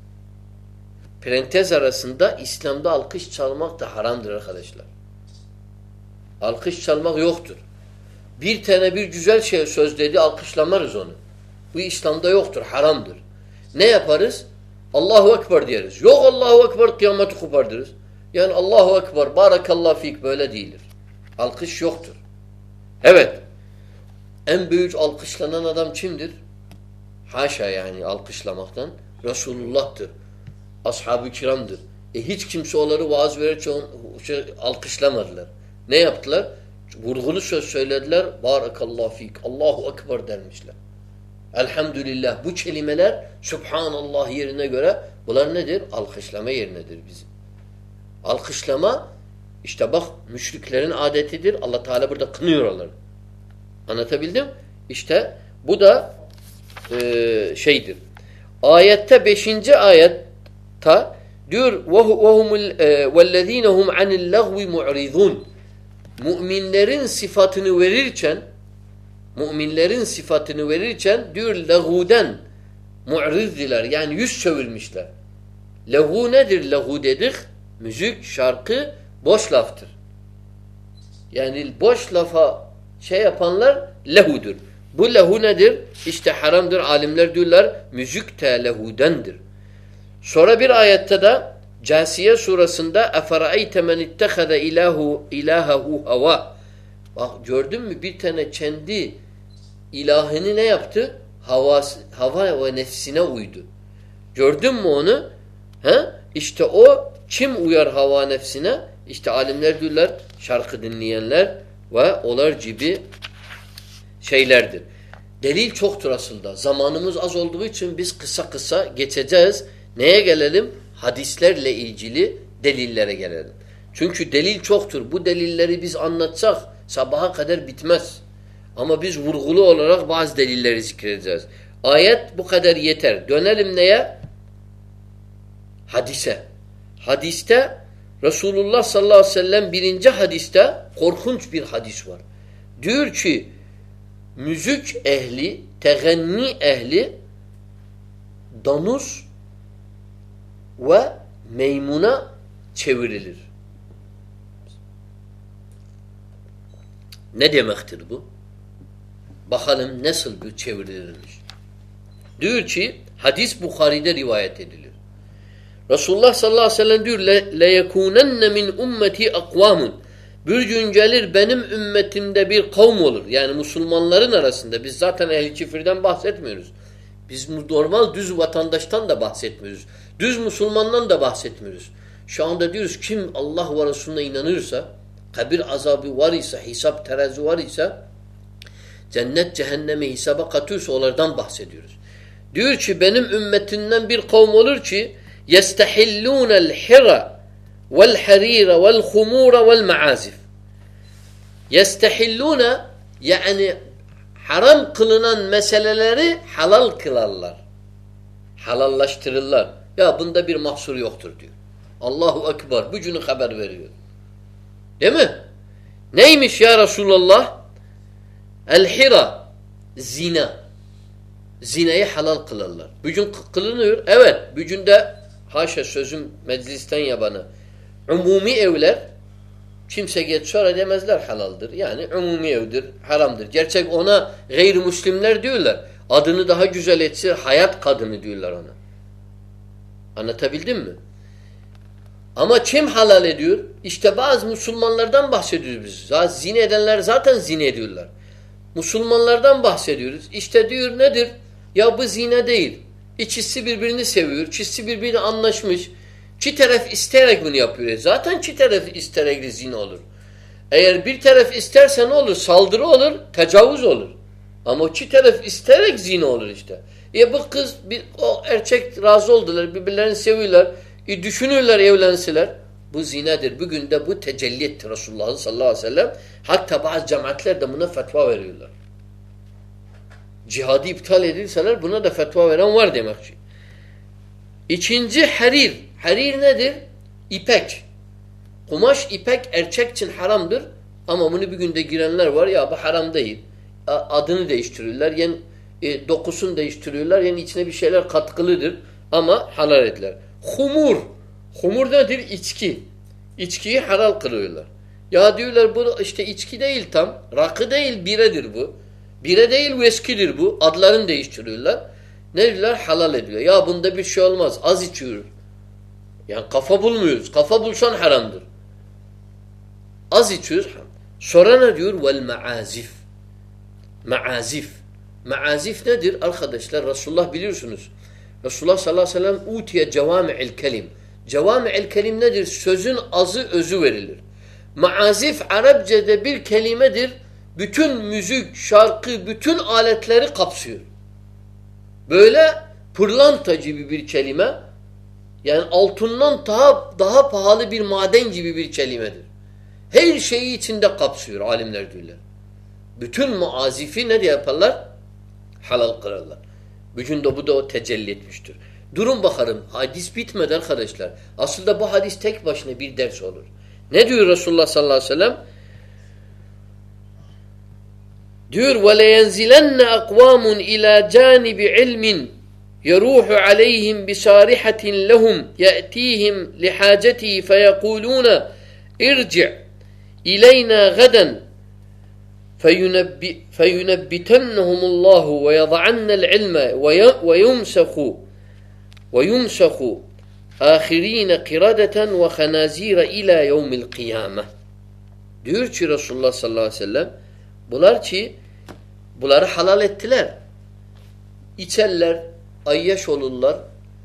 A: Parantez arasında İslam'da alkış çalmak da haramdır arkadaşlar. Alkış çalmak yoktur. Bir tane bir güzel şey söz dedi alkışlamarız onu. Bu İslam'da yoktur, haramdır. Ne yaparız? Allahu Ekber diyeriz. Yok Allahu Ekber kıyameti kopardırız. Yani Allahu Ekber, barakallahu fik böyle değildir. Alkış yoktur. Evet. En büyük alkışlanan adam kimdir? Haşa yani alkışlamaktan. Resulullah'tır. Ashab-ı kiramdır. E hiç kimse onları vaaz verirken şey, alkışlamadılar. Ne yaptılar? Vurgulu söz söylediler. Barakallahu fik. Allahu Ekber dermişler Elhamdülillah. Bu kelimeler Subhanallah yerine göre bunlar nedir? Alkışlama yerinedir bizim. Alkışlama işte bak müşriklerin adetidir. Allah Teala burada kınıyor onları. Anlatabildim? İşte bu da e, şeydir. Ayette 5. ayet ta diyor وَهُمُ وَالَّذ۪ينَ هُمْ عَنِ اللَّغْوِ مُعْرِضُونَ Müminlerin sıfatını verirken müminlerin sıfatını verirken diyor lehuden mu'rizdiler yani yüz çevirmişler. Lehu nedir lehu dedik? Müzik, şarkı boş laftır. Yani boş lafa şey yapanlar lehudur. Bu lehu nedir? İşte haramdır. Alimler diyorlar müzik de lehudendir. Sonra bir ayette de Casiye surasında اَفَرَأَيْتَ مَنِ اتَّخَذَ ilahu ilahahu hava. Bak gördün mü bir tane kendi ilahını ne yaptı? Havas, hava ve nefsine uydu. Gördün mü onu? He? İşte o kim uyar hava nefsine? İşte alimler diyorlar şarkı dinleyenler ve olar gibi şeylerdir. Delil çoktur aslında. Zamanımız az olduğu için biz kısa kısa geçeceğiz. Neye gelelim? Hadislerle ilgili delillere gelelim. Çünkü delil çoktur. Bu delilleri biz anlatsak sabaha kadar bitmez. Ama biz vurgulu olarak bazı delilleri zikredeceğiz. Ayet bu kadar yeter. Dönelim neye? Hadise. Hadiste Resulullah sallallahu aleyhi ve sellem birinci hadiste korkunç bir hadis var. Diyor ki müzik ehli, tegenni ehli danus ve meymuna çevrilir. Ne demektir bu? Bakalım nasıl bir çevrilirmiş. Diyor ki hadis Bukhari'de rivayet edilir. Resulullah sallallahu aleyhi ve sellem diyor le yekunenne min ummeti akvamun. Bir gün gelir benim ümmetimde bir kavm olur. Yani Müslümanların arasında biz zaten ehli kifirden bahsetmiyoruz. Biz normal düz vatandaştan da bahsetmiyoruz. Düz Müslümandan da bahsetmiyoruz. Şu anda diyoruz kim Allah ve Resulüne inanırsa, kabir azabı var ise, hesap terazi var ise cennet cehenneme hesaba katıyorsa onlardan bahsediyoruz. Diyor ki benim ümmetinden bir kavm olur ki يَسْتَحِلُّونَ الْحِرَ وَالْحَرِيرَ وَالْخُمُورَ وَالْمَعَازِفِ يَسْتَحِلُّونَ yani haram kılınan meseleleri halal kılarlar. Halallaştırırlar. Ya bunda bir mahsur yoktur diyor. Allahu Ekber. Bu günü haber veriyor. Değil mi? Neymiş ya Resulallah? El-hira. Zina. Zinayı halal kılarlar. Bugün kılınıyor. Evet. Bugün de haşa sözüm meclisten yabanı. Umumi evler kimse geç sonra demezler halaldır. Yani umumi evdir, haramdır. Gerçek ona gayrimüslimler diyorlar. Adını daha güzel etse hayat kadını diyorlar ona. Anlatabildim mi? Ama kim halal ediyor? İşte bazı Müslümanlardan bahsediyoruz biz. Zine edenler zaten zine ediyorlar. Müslümanlardan bahsediyoruz. İşte diyor nedir? Ya bu zine değil. İkisi birbirini seviyor. İkisi birbirine anlaşmış. Çi taraf isteyerek bunu yapıyor. Zaten çi taraf isteyerek zine olur. Eğer bir taraf isterse ne olur? Saldırı olur, tecavüz olur. Ama çi taraf isteyerek zine olur işte. E bu kız, bir, o erkek razı oldular, birbirlerini seviyorlar. E düşünürler evlenseler. Bu zinedir. Bugün de bu tecelli etti Resulullah sallallahu aleyhi ve sellem. Hatta bazı cemaatler de buna fetva veriyorlar. Cihadı iptal edilseler buna da fetva veren var demek ki. İkinci harir. Harir nedir? İpek. Kumaş ipek erkek için haramdır. Ama bunu bir günde girenler var ya bu haram değil. Adını değiştiriyorlar. Yani e, dokusunu değiştiriyorlar. Yani içine bir şeyler katkılıdır. Ama halal ediler. Humur. Humur nedir? İçki. İçkiyi halal kılıyorlar. Ya diyorlar bu işte içki değil tam. Rakı değil biredir bu. Bire değil veskidir bu. Adlarını değiştiriyorlar. Ne diyorlar? Halal ediyor. Ya bunda bir şey olmaz. Az içiyoruz. Yani kafa bulmuyoruz. Kafa bulsan haramdır. Az içiyoruz. Sonra ne diyor? Vel maazif. Maazif. Maazif nedir? Arkadaşlar Resulullah biliyorsunuz. Resulullah sallallahu aleyhi ve sellem utiye cevami'il kelim. Cevami'il kelim nedir? Sözün azı özü verilir. Maazif Arapçada bir kelimedir. Bütün müzik, şarkı, bütün aletleri kapsıyor. Böyle pırlanta gibi bir kelime yani altından daha, daha pahalı bir maden gibi bir kelimedir. Her şeyi içinde kapsıyor alimler diyorlar. Bütün muazifi ne yaparlar? Halal kırarlar. Bugün de bu da o tecelli etmiştir. Durun bakalım. Hadis bitmedi arkadaşlar. Aslında bu hadis tek başına bir ders olur. Ne diyor Resulullah sallallahu aleyhi ve sellem? Diyor وَلَيَنْزِلَنَّ أَقْوَامٌ إِلَى جَانِبِ عِلْمٍ يروح عليهم بصارحة لهم يأتيهم لحاجته فيقولون ارجع إلينا غدا فينبي فينبتنهم الله ويضعن العلم ويمسخ ve yumsahu ahirine kiradeten ve hanazire ila yevmil kıyame. Diyor ki Resulullah sallallahu aleyhi ve sellem bunlar ki bunları halal ettiler. İçerler, ayyaş olurlar,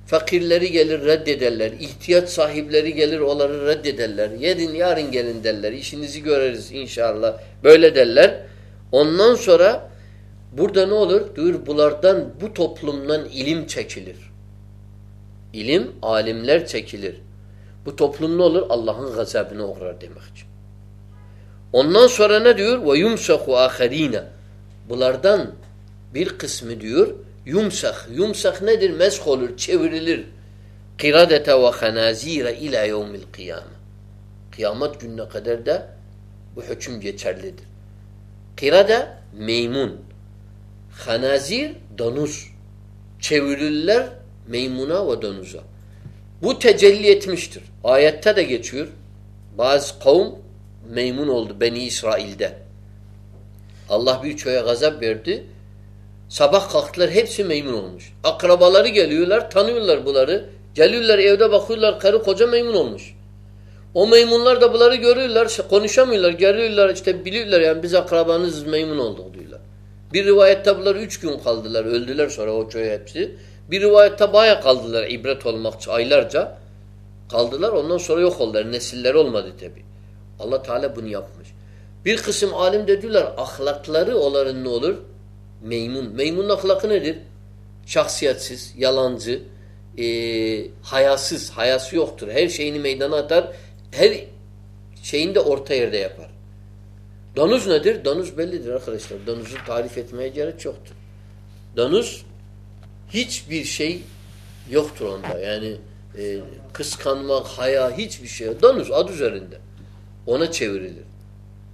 A: fakirleri gelir reddederler, ihtiyaç sahipleri gelir onları reddederler. Yedin yarın gelin derler, işinizi göreriz inşallah. Böyle derler. Ondan sonra burada ne olur? Diyor bulardan bu toplumdan ilim çekilir. İlim alimler çekilir. Bu toplum ne olur? Allah'ın gazabına uğrar demek için. Ondan sonra ne diyor? Yumsahu aherine. Bulardan bir kısmı diyor Yumsak. Yumsak nedir? Mesk olur, çevrilir. Kiradete ve hanazire ila yevmil kıyame. Kıyamet gününe kadar da bu hüküm geçerlidir. Kirade meymun. Hanazir donuz. Çevirirler meymuna ve donuza. Bu tecelli etmiştir. Ayette de geçiyor. Bazı kavm meymun oldu Beni İsrail'de. Allah bir çoya gazap verdi. Sabah kalktılar hepsi memnun olmuş. Akrabaları geliyorlar tanıyorlar bunları. Geliyorlar evde bakıyorlar karı koca memnun olmuş. O meymunlar da bunları görüyorlar konuşamıyorlar geliyorlar işte biliyorlar yani biz akrabanız memnun olduk diyorlar. Bir rivayette bunlar üç gün kaldılar öldüler sonra o köy hepsi. Bir rivayette baya kaldılar ibret olmak için aylarca. Kaldılar ondan sonra yok oldular nesilleri olmadı tabi. Allah Teala bunu yapmış. Bir kısım alim dediler ahlakları onların ne olur? Meymun. Meymunun ahlakı nedir? Şahsiyetsiz, yalancı, e, hayasız. Hayası yoktur. Her şeyini meydana atar. Her şeyini de orta yerde yapar. Danuz nedir? Danuz bellidir arkadaşlar. Danuzu tarif etmeye gerek yoktur. Danuz hiçbir şey yoktur onda. Yani e, kıskanmak, haya hiçbir şey yok. Danuz adı üzerinde. Ona çevrilir.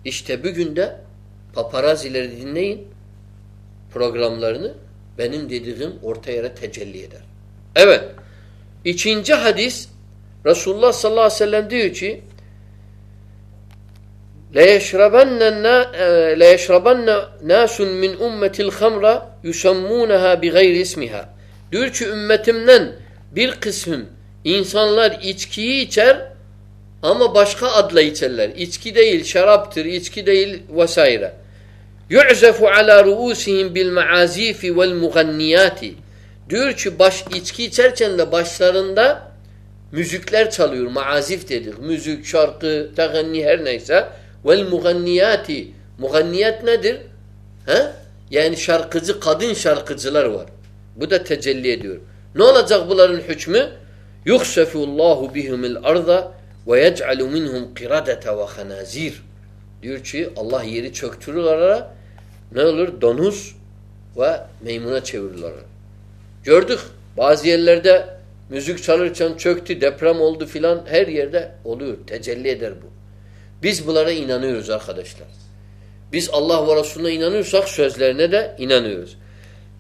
A: İşte bugün de paparazileri dinleyin programlarını benim dediğim orta yere tecelli eder. Evet. İkinci hadis Resulullah sallallahu aleyhi ve sellem diyor ki لَيَشْرَبَنَّ نَاسٌ مِنْ اُمَّةِ الْخَمْرَ يُسَمُّونَهَا بِغَيْرِ ismiha. Diyor ki ümmetimden bir kısım insanlar içkiyi içer Ama başka adla içerler. İçki değil, şaraptır, içki değil vesaire. Yu'zefu ala ruusihim bil maazifi vel muganniyati. Diyor ki baş, içki içerken de başlarında müzikler çalıyor. Maazif dedik. Müzik, şarkı, teganni her neyse. Vel muganniyati. Muganniyat nedir? He? Yani şarkıcı, kadın şarkıcılar var. Bu da tecelli ediyor. Ne olacak bunların hükmü? Yuhsefullahu bihumil arda ve yec'alu minhum kiradete ve hanazir. Diyor ki Allah yeri çöktürür ne olur? Donuz ve meymuna çevirirler. Gördük. Bazı yerlerde müzik çalırken çöktü, deprem oldu filan her yerde oluyor. Tecelli eder bu. Biz bunlara inanıyoruz arkadaşlar. Biz Allah ve Resulüne inanıyorsak sözlerine de inanıyoruz.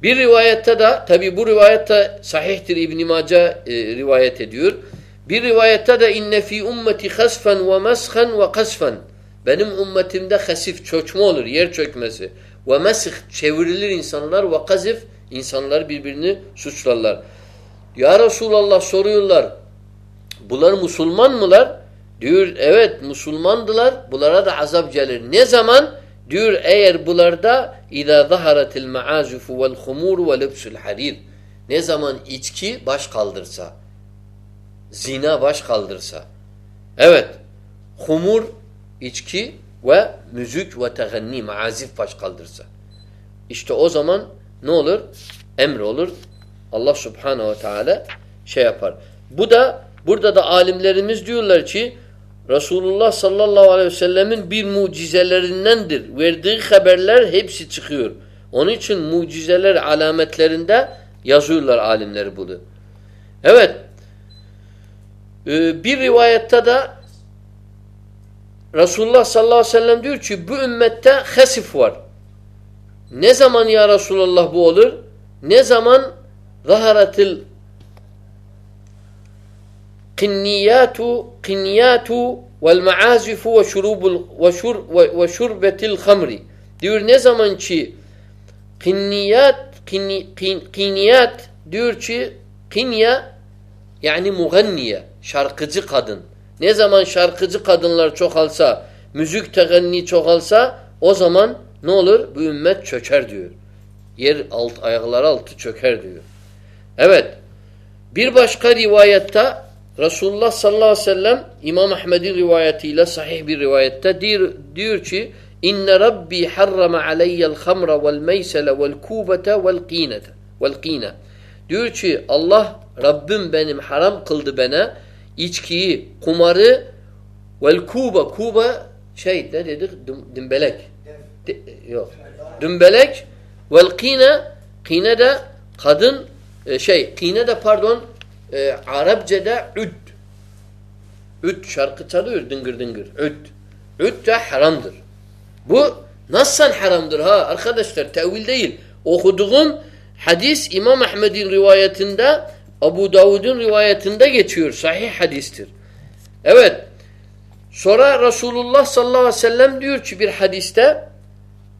A: Bir rivayette de tabi bu rivayette sahihtir İbn-i Mace e, rivayet ediyor. Bir rivayette de inne fi ummeti hasfen ve meshen ve kasfen. Benim ümmetimde hasif çökme olur, yer çökmesi. Ve mesih çevrilir insanlar ve kazif insanlar birbirini suçlarlar. Ya Resulallah soruyorlar. Bunlar Müslüman mılar? Diyor evet Müslümandılar. Bunlara da azap gelir. Ne zaman? Diyor eğer bularda اِذَا ظَهَرَتِ الْمَعَازُفُ وَالْخُمُورُ وَلَبْسُ الْحَرِيرِ Ne zaman içki baş kaldırsa, zina baş kaldırsa. Evet, humur, içki ve müzik ve teganni, maazif baş kaldırsa. İşte o zaman ne olur? Emr olur. Allah subhanehu ve teala şey yapar. Bu da burada da alimlerimiz diyorlar ki Resulullah sallallahu aleyhi ve sellemin bir mucizelerindendir. Verdiği haberler hepsi çıkıyor. Onun için mucizeler alametlerinde yazıyorlar alimleri bunu. Evet. Ee, bir rivayette de Resulullah sallallahu aleyhi ve sellem diyor ki bu ümmette hasif var. Ne zaman ya Resulullah bu olur? Ne zaman zaharatil qinniyatu qinniyatu vel maazifu ve şurubul ve şur ve şurbetil hamri. Diyor ne zaman ki qinniyat qinniyat diyor ki qinya yani muganniye şarkıcı kadın. Ne zaman şarkıcı kadınlar çoğalsa, müzik teganni çoğalsa o zaman ne olur? Bu ümmet çöker diyor. Yer alt ayakları altı çöker diyor. Evet. Bir başka rivayette Resulullah sallallahu aleyhi ve sellem İmam Ahmed'in rivayetiyle sahih bir rivayette diyor, diyor ki İnne Rabbi harrama aleyyel hamra vel meysele vel kubete vel qinete vel qine. Diyor ki Allah Rabbim benim haram kıldı bana içkiyi, kumarı vel kuba. Kuba şey ne dedik? Dümbelek. De, yok. Dümbelek vel qine qine de kadın e, şey qine de pardon e, Arapçada üd. Üd şarkı çalıyor dıngır dıngır. Üd. Üd de haramdır. Bu nasıl haramdır ha arkadaşlar tevil değil. Okuduğum hadis İmam Ahmed'in rivayetinde Abu Davud'un rivayetinde geçiyor. Sahih hadistir. Evet. Sonra Resulullah sallallahu aleyhi ve sellem diyor ki bir hadiste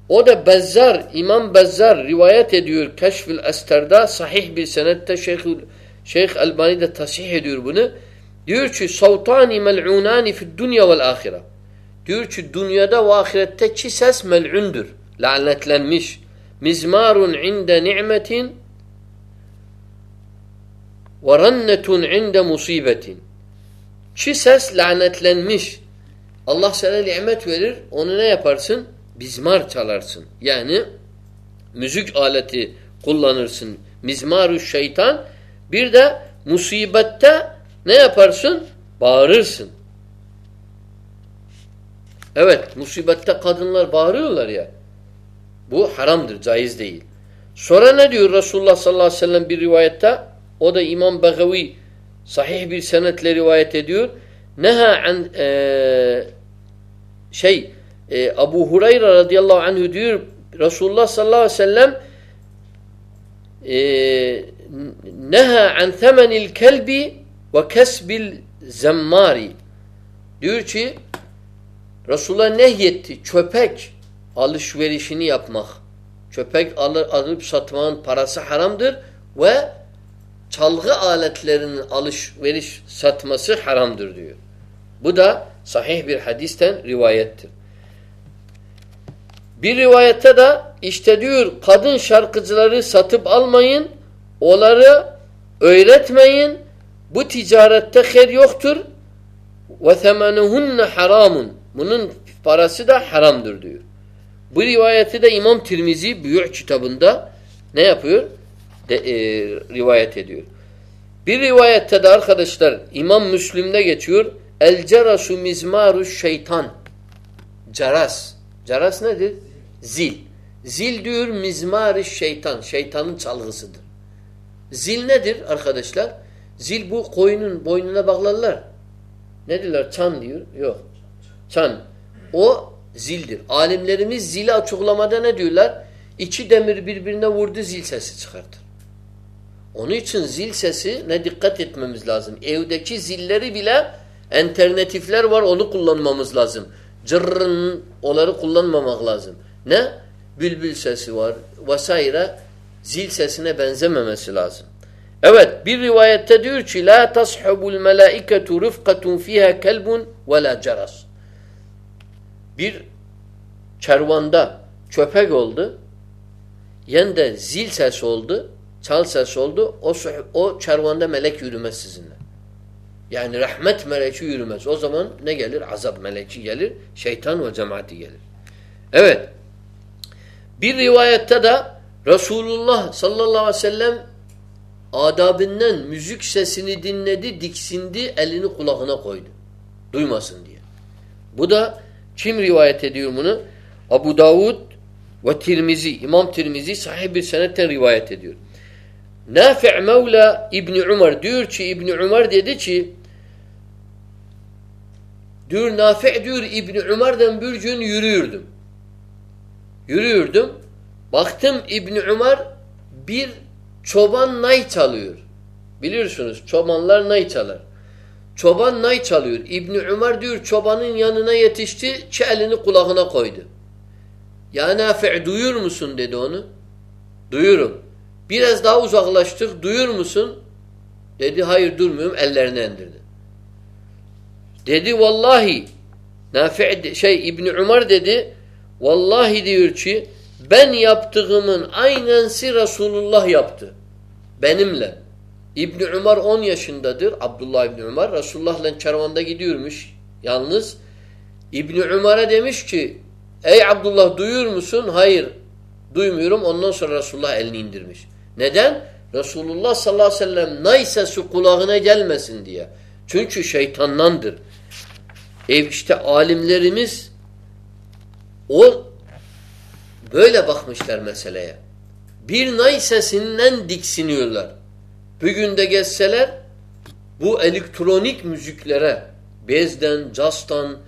A: o da Bezzar, İmam Bezzar rivayet ediyor Keşfül Ester'da sahih bir senette Şeyh Şeyh Albani de tasih ediyor bunu. Diyor ki savtani mel'unani fid dunya vel ahire. Diyor ki dünyada ve ahirette iki ses mel'undur. Lanetlenmiş. Mizmarun inde ni'metin ve rannetun inde musibetin. İki ses lanetlenmiş. Allah sana nimet verir. Onu ne yaparsın? Bizmar çalarsın. Yani müzik aleti kullanırsın. Mizmaru şeytan bir de musibette ne yaparsın? Bağırırsın. Evet, musibette kadınlar bağırıyorlar ya. Bu haramdır, caiz değil. Sonra ne diyor Resulullah sallallahu aleyhi ve sellem bir rivayette? O da İmam Begavi sahih bir senetle rivayet ediyor. Neha an e, şey e, Abu Hureyre radıyallahu anhu diyor Resulullah sallallahu aleyhi ve sellem e, neha an themenil kelbi ve kesbil zemmari diyor ki Resulullah nehyetti köpek alışverişini yapmak. Köpek alır, alıp satmanın parası haramdır ve çalgı aletlerinin alışveriş satması haramdır diyor. Bu da sahih bir hadisten rivayettir. Bir rivayette de işte diyor kadın şarkıcıları satıp almayın, onları öğretmeyin. Bu ticarette her yoktur. Ve themenuhunne haramun. Bunun parası da haramdır diyor. Bu rivayeti de İmam Tirmizi Büyük kitabında ne yapıyor? De, e, rivayet ediyor. Bir rivayette de arkadaşlar İmam Müslim'de geçiyor. El cerasu şeytan. Ceras. Ceras nedir? Zil. Zil diyor mizmar şeytan. Şeytanın çalgısıdır. Zil nedir arkadaşlar? Zil bu koyunun boynuna bağlarlar. Ne diyorlar? Çan diyor. Yok. Çan. O zildir. Alimlerimiz zili açıklamada ne diyorlar? İki demir birbirine vurdu zil sesi çıkartır. Onun için zil sesi ne dikkat etmemiz lazım. Evdeki zilleri bile alternatifler var onu kullanmamız lazım. Cırrın onları kullanmamak lazım. Ne? Bülbül sesi var vesaire zil sesine benzememesi lazım. Evet bir rivayette diyor ki la tashabul melaiketu rifqatun fiha kelbun ve la ceras. Bir kervanda köpek oldu. Yen zil sesi oldu. Çal sesi oldu. O, o kervanda melek yürümez sizinle. Yani rahmet meleki yürümez. O zaman ne gelir? Azap meleki gelir. Şeytan ve cemaati gelir. Evet. Bir rivayette de Resulullah sallallahu aleyhi ve sellem adabından müzik sesini dinledi, diksindi, elini kulağına koydu. Duymasın diye. Bu da kim rivayet ediyor bunu? Abu Davud ve Tirmizi, İmam Tirmizi sahih bir senetten rivayet ediyor. Nafi' Mevla İbni Umar diyor ki İbni Umar dedi ki diyor Nafi' diyor İbni Umar'dan bir gün yürüyordum. Yürüyordum. Baktım İbni Umar bir çoban nay çalıyor. Biliyorsunuz çobanlar nay çalar. Çoban nay çalıyor. İbni Umar diyor çobanın yanına yetişti, ki elini kulağına koydu. Ya Nafi' duyuyor musun dedi onu. Duyuyorum. Biraz daha uzaklaştık. Duyuyor musun? Dedi hayır durmuyorum. Ellerini indirdi. Dedi vallahi Nafi şey İbni Umar dedi vallahi diyor ki ben yaptığımın aynensi Resulullah yaptı. Benimle. İbni Umar 10 yaşındadır. Abdullah İbni Umar. Resulullah'la kervanda gidiyormuş. Yalnız İbni Umar'a demiş ki ey Abdullah duyuyor musun? Hayır. Duymuyorum. Ondan sonra Resulullah elini indirmiş. Neden? Resulullah sallallahu aleyhi ve sellem nay sesi kulağına gelmesin diye. Çünkü şeytandandır. Ev işte alimlerimiz o böyle bakmışlar meseleye. Bir nay sesinden diksiniyorlar. Bugün de geçseler bu elektronik müziklere bezden, castan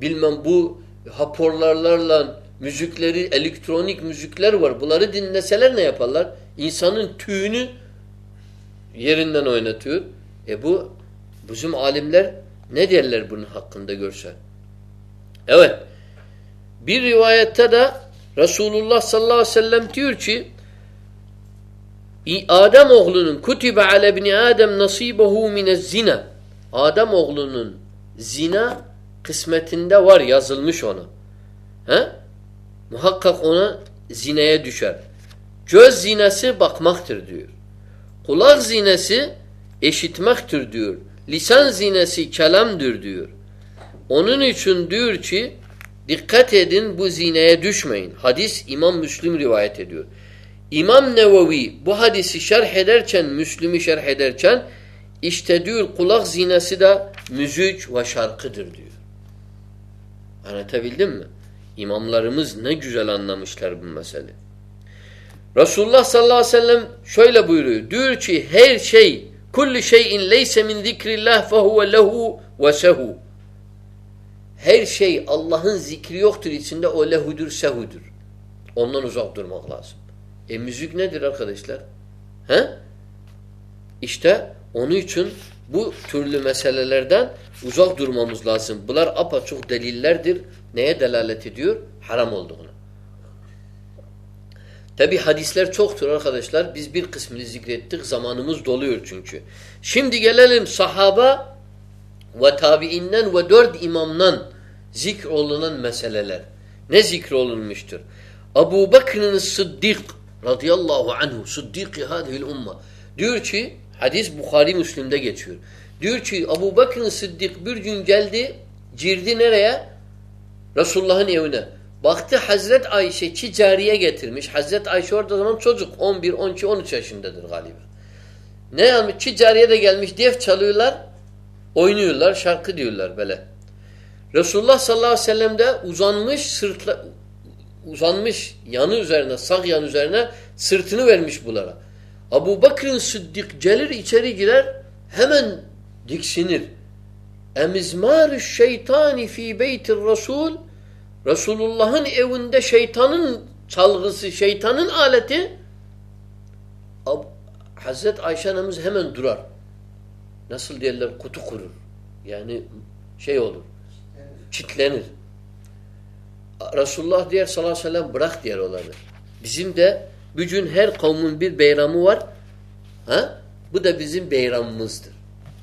A: bilmem bu haporlarlarla müzikleri, elektronik müzikler var. Bunları dinleseler ne yaparlar? İnsanın tüyünü yerinden oynatıyor. E bu bizim alimler ne derler bunun hakkında görse? Evet. Bir rivayette de Resulullah sallallahu aleyhi ve sellem diyor ki Adem oğlunun kutibe ale ibni Adem nasibehu minez zina. Adem oğlunun zina kısmetinde var yazılmış ona. He? Muhakkak ona zineye düşer. Göz zinesi bakmaktır diyor. Kulak zinesi eşitmektir diyor. Lisan zinesi kelamdır diyor. Onun için diyor ki dikkat edin bu zineye düşmeyin. Hadis İmam Müslim rivayet ediyor. İmam Nevevi bu hadisi şerh ederken, Müslim'i şerh ederken işte diyor kulak zinesi de müzik ve şarkıdır diyor. Anlatabildim mi? İmamlarımız ne güzel anlamışlar bu mesele. Resulullah sallallahu aleyhi ve sellem şöyle buyuruyor. Diyor ki her şey kullu şeyin leyse min zikrillah fehuve lehu ve sehu. Her şey Allah'ın zikri yoktur içinde o lehudur sehudur. Ondan uzak durmak lazım. E müzik nedir arkadaşlar? He? İşte onun için bu türlü meselelerden uzak durmamız lazım. Bunlar apaçık delillerdir. Neye delalet ediyor? Haram olduğunu. Tabi hadisler çoktur arkadaşlar. Biz bir kısmını zikrettik. Zamanımız doluyor çünkü. Şimdi gelelim sahaba ve tabiinden ve dört imamdan zikrolunan meseleler. Ne zikrolunmuştur? Abu Bakr'ın Sıddık radıyallahu anhu Sıddık hadihil umma diyor ki hadis Bukhari Müslim'de geçiyor. Diyor ki Abu Bakr'ın Sıddık bir gün geldi girdi nereye? Resulullah'ın evine. Baktı Hazret Ayşe çi cariye getirmiş. Hazret Ayşe orada zaman çocuk 11, 12, 13 yaşındadır galiba. Ne yapmış? Çi cariye de gelmiş. Def çalıyorlar. Oynuyorlar. Şarkı diyorlar böyle. Resulullah sallallahu aleyhi ve sellem de uzanmış sırtla uzanmış yanı üzerine sağ yan üzerine sırtını vermiş bunlara. Abu Bakr'ın Sıddık gelir içeri girer hemen diksinir. Emizmarü şeytani fi beytir Resul Resulullah'ın evinde şeytanın çalgısı, şeytanın aleti Hazret Ayşe anamız hemen durar. Nasıl diyorlar? Kutu kurur. Yani şey olur. Çitlenir. Resulullah diyor sallallahu aleyhi ve sellem bırak diyor olanı. Bizim de bugün her kavmin bir beyramı var. Ha? Bu da bizim beyramımızdır.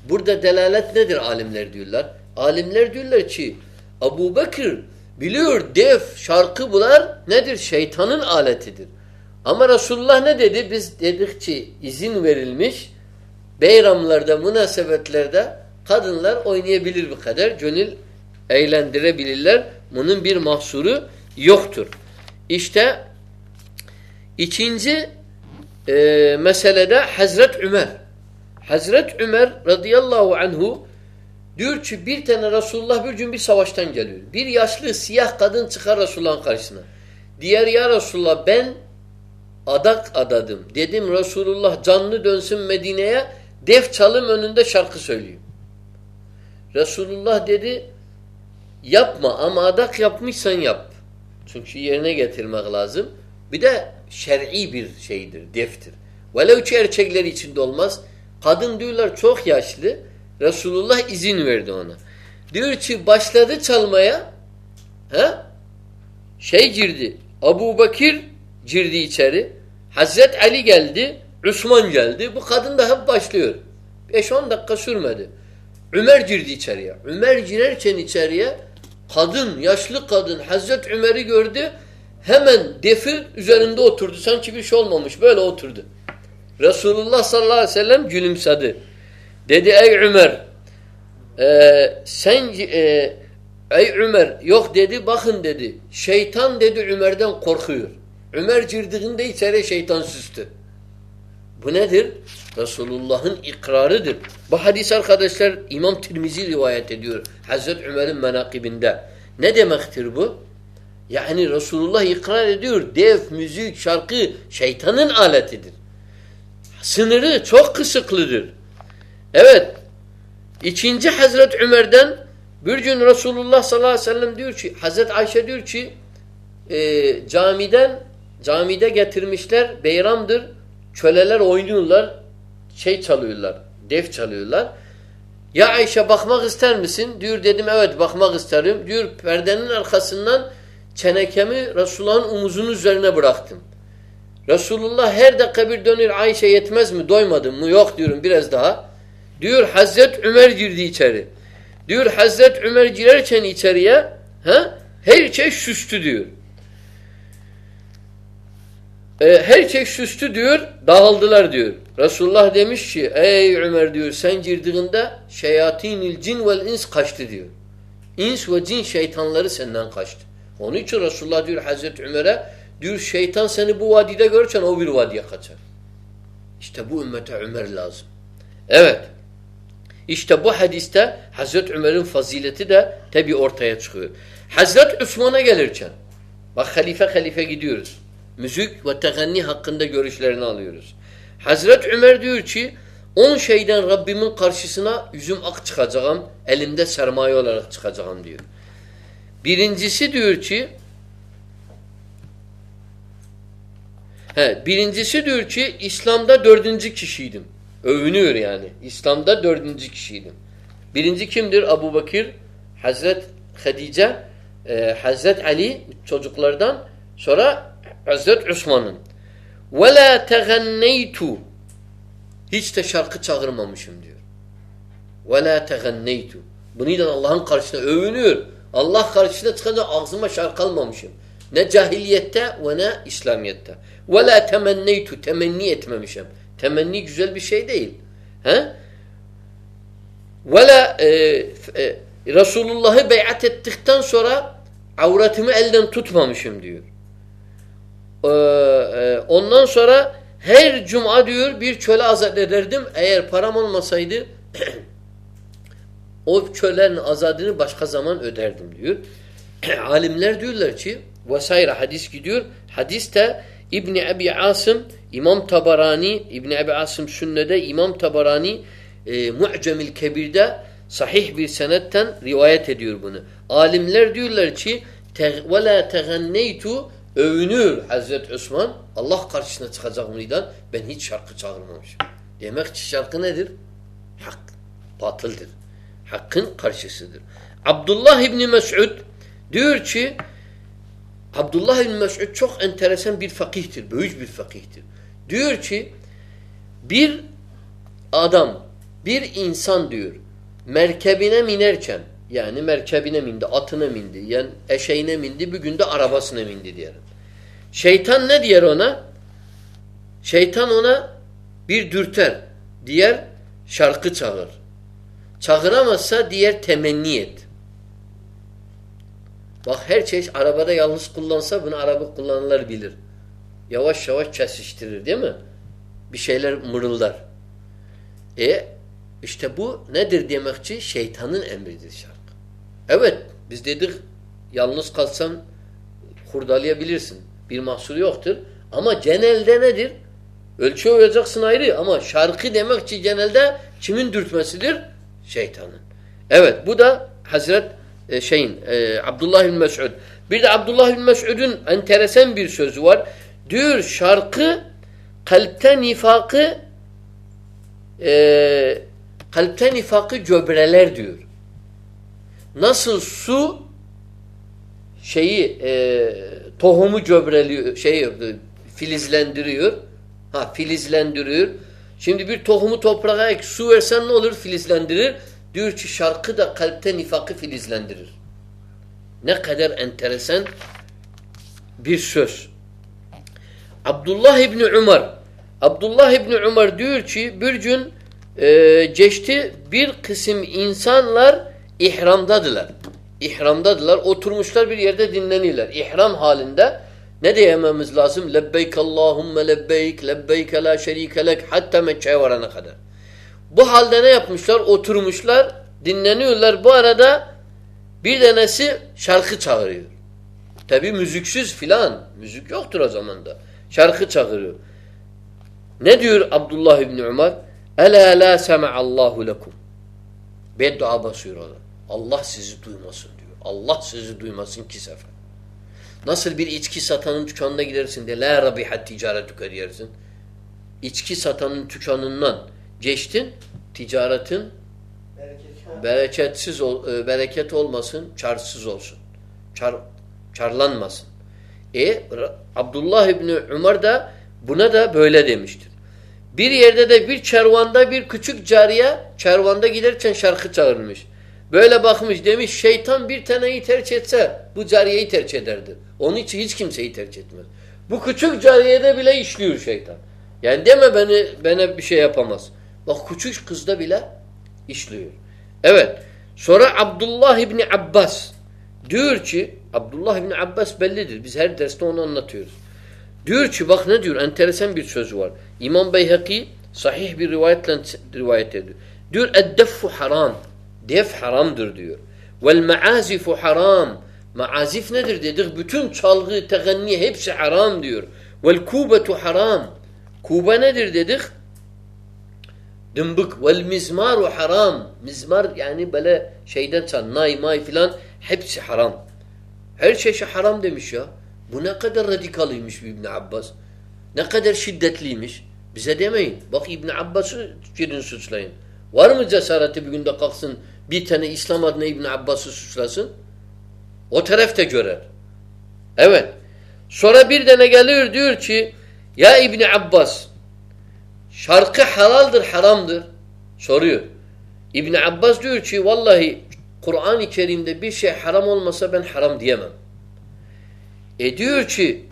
A: Burada delalet nedir alimler diyorlar? Alimler diyorlar ki Abu Bekir biliyor dev şarkı bular nedir? Şeytanın aletidir. Ama Resulullah ne dedi? Biz dedik ki izin verilmiş beyramlarda, münasebetlerde kadınlar oynayabilir bu kadar. Gönül eğlendirebilirler. Bunun bir mahsuru yoktur. İşte ikinci e, meselede Hazret Ömer. Hazret Ömer radıyallahu anhu diyor ki bir tane Resulullah bir gün bir savaştan geliyor. Bir yaşlı siyah kadın çıkar Resulullah'ın karşısına. Diğer ya Resulullah ben adak adadım. Dedim Resulullah canlı dönsün Medine'ye def çalım önünde şarkı söyleyeyim. Resulullah dedi yapma ama adak yapmışsan yap. Çünkü yerine getirmek lazım. Bir de şer'i bir şeydir, deftir. Velev ki erkekler içinde olmaz. Kadın diyorlar çok yaşlı. Resulullah izin verdi ona. Diyor ki başladı çalmaya he? şey girdi. Abu Bakir girdi içeri. Hazret Ali geldi. Osman geldi. Bu kadın da hep başlıyor. 5-10 dakika sürmedi. Ömer girdi içeriye. Ömer girerken içeriye kadın, yaşlı kadın Hazret Ömer'i gördü. Hemen defi üzerinde oturdu. Sanki bir şey olmamış. Böyle oturdu. Resulullah sallallahu aleyhi ve sellem gülümsedi. Dedi ey Ömer e, sen e, ey Ömer yok dedi bakın dedi. Şeytan dedi Ömer'den korkuyor. Ömer girdiğinde içeri şeytan süstü. Bu nedir? Resulullah'ın ikrarıdır. Bu hadis arkadaşlar İmam Tirmizi rivayet ediyor. Hazreti Ömer'in menakibinde. Ne demektir bu? Yani Resulullah ikrar ediyor. Dev, müzik, şarkı şeytanın aletidir. Sınırı çok kısıklıdır. Evet. İkinci Hazret Ömer'den bir gün Resulullah sallallahu aleyhi ve sellem diyor ki Hazret Ayşe diyor ki e, camiden camide getirmişler beyramdır. Köleler oynuyorlar. Şey çalıyorlar. Def çalıyorlar. Ya Ayşe bakmak ister misin? Diyor dedim evet bakmak isterim. Diyor perdenin arkasından çenekemi Resulullah'ın omuzunun üzerine bıraktım. Resulullah her dakika bir dönür Ayşe yetmez mi? Doymadın mı? Yok diyorum biraz daha. Diyor Hazret Ömer girdi içeri. Diyor Hazret Ömer girerken içeriye ha, her şey süstü diyor. E, her şey süstü diyor, dağıldılar diyor. Resulullah demiş ki ey Ömer diyor sen girdiğinde şeyatinil cin vel ins kaçtı diyor. İns ve cin şeytanları senden kaçtı. Onun için Resulullah diyor Hazreti Ömer'e diyor şeytan seni bu vadide görürsen o bir vadiye kaçar. İşte bu ümmete Ömer lazım. Evet. İşte bu hadiste Hazreti Ömer'in fazileti de tabi ortaya çıkıyor. Hazreti Osman'a gelirken bak halife halife gidiyoruz. Müzik ve teganni hakkında görüşlerini alıyoruz. Hazret Ömer diyor ki on şeyden Rabbimin karşısına yüzüm ak çıkacağım, elimde sermaye olarak çıkacağım diyor. Birincisi diyor ki he, birincisi diyor ki İslam'da dördüncü kişiydim. Övünüyor yani. İslam'da dördüncü kişiydim. Birinci kimdir? Abu Bakir, Hazret Hadice, e, Hazret Ali çocuklardan sonra Hazret Osman'ın. Ve la tegenneytu hiç de şarkı çağırmamışım diyor. Ve la tegenneytu Bununla Allah'ın karşısında övünüyor. Allah karşısına çıkınca ağzıma şarkı almamışım. Ne cahiliyette ve ne İslamiyette. Ve la temenneytu. Temenni etmemişim. Temenni güzel bir şey değil. He? Ve la e, e, Resulullah'ı beyat ettikten sonra avretimi elden tutmamışım diyor. Ee, e, ondan sonra her cuma diyor bir çöle azat ederdim. Eğer param olmasaydı o çöllerin azadını başka zaman öderdim diyor. Alimler diyorlar ki vesaire hadis gidiyor. Hadiste İbni Ebi Asım İmam Tabarani İbni Ebi Asım Sünne'de İmam Tabarani e, Mu'cemil Kebir'de sahih bir senetten rivayet ediyor bunu. Alimler diyorlar ki la tegenneytu övünür Hazreti Osman Allah karşısına çıkacak mıydan ben hiç şarkı çağırmamışım. Demek ki şarkı nedir? Hak. Batıldır. Hakkın karşısıdır. Abdullah İbni Mes'ud diyor ki Abdullah İbni Mes'ud çok enteresan bir fakihtir. Büyük bir fakihtir. Diyor ki bir adam, bir insan diyor merkebine binerken yani merkebine bindi, atına bindi, yani eşeğine bindi, bir günde arabasına bindi diyelim. Şeytan ne diyer ona? Şeytan ona bir dürter. Diğer şarkı çağır. Çağıramazsa diğer temenni et. Bak her şey arabada yalnız kullansa bunu araba kullananlar bilir. Yavaş yavaş kesiştirir değil mi? Bir şeyler mırıldar. E işte bu nedir demekçi? Şeytanın emridir şarkı. Evet biz dedik yalnız kalsan hurdalayabilirsin. Bir mahsur yoktur. Ama genelde nedir? Ölçü olacaksın ayrı ama şarkı demek ki genelde kimin dürtmesidir? Şeytanın. Evet bu da Hazret e, şeyin e, Abdullah bin Mes'ud. Bir de Abdullah bin Mes'ud'un enteresan bir sözü var. Diyor şarkı kalpten nifakı e, kalpten nifakı göbreler diyor. Nasıl su şeyi e, tohumu göbreliyor, şey filizlendiriyor. Ha filizlendiriyor. Şimdi bir tohumu toprağa ek, su versen ne olur? Filizlendirir. Diyor ki şarkı da kalpte nifakı filizlendirir. Ne kadar enteresan bir söz. Abdullah İbni Umar Abdullah İbni Umar diyor ki bir gün e, geçti bir kısım insanlar ihramdadılar. İhramdadılar. Oturmuşlar bir yerde dinleniyorlar. İhram halinde ne diyememiz lazım? Lebbeyk Allahümme lebbeyk, lebbeyk la şerike lek hatta Mekke'ye varana kadar. Bu halde ne yapmışlar? Oturmuşlar, dinleniyorlar. Bu arada bir tanesi şarkı çağırıyor. Tabi müziksiz filan. Müzik yoktur o zaman da. Şarkı çağırıyor. Ne diyor Abdullah İbni Umar? Ela la sema'allahu lekum. Beddua basıyor orada. Allah sizi duymasın diyor. Allah sizi duymasın ki sefer. Nasıl bir içki satanın dükkanına gidersin de la rabihat ticaretuke diyersin. İçki satanın dükkanından geçtin, ticaretin bereketsiz ol, e, bereket olmasın, çarsız olsun. Çar, çarlanmasın. E Abdullah İbni Umar da buna da böyle demiştir. Bir yerde de bir çervanda bir küçük cariye çervanda giderken şarkı çağırmış. Böyle bakmış demiş şeytan bir taneyi tercih etse bu cariyeyi tercih ederdi. Onun için hiç kimseyi tercih etmez. Bu küçük cariyede bile işliyor şeytan. Yani deme beni bana bir şey yapamaz. Bak küçük kızda bile işliyor. Evet. Sonra Abdullah İbni Abbas diyor ki Abdullah İbni Abbas bellidir. Biz her derste onu anlatıyoruz. Diyor ki bak ne diyor? Enteresan bir sözü var. İmam Beyhaki sahih bir rivayetle rivayet ediyor. Diyor eddeffu haram. Def haramdır diyor. Vel maazifu haram. Maazif nedir dedik? Bütün çalgı, teganni hepsi haram diyor. Vel kubetu haram. Kube nedir dedik? Dımbık. Vel mizmaru haram. Mizmar yani böyle şeyden çal, nay may filan hepsi haram. Her şey haram demiş ya. Bu ne kadar radikalıymış İbn Abbas. Ne kadar şiddetliymiş. Bize demeyin. Bak İbn Abbas'ı gidin suçlayın. Var mı cesareti bir günde kalksın bir tane İslam adına İbn Abbas'ı suçlasın? O taraf da görer. Evet. Sonra bir tane geliyor diyor ki ya İbn Abbas şarkı halaldır haramdır. Soruyor. İbn Abbas diyor ki vallahi Kur'an-ı Kerim'de bir şey haram olmasa ben haram diyemem. E diyor ki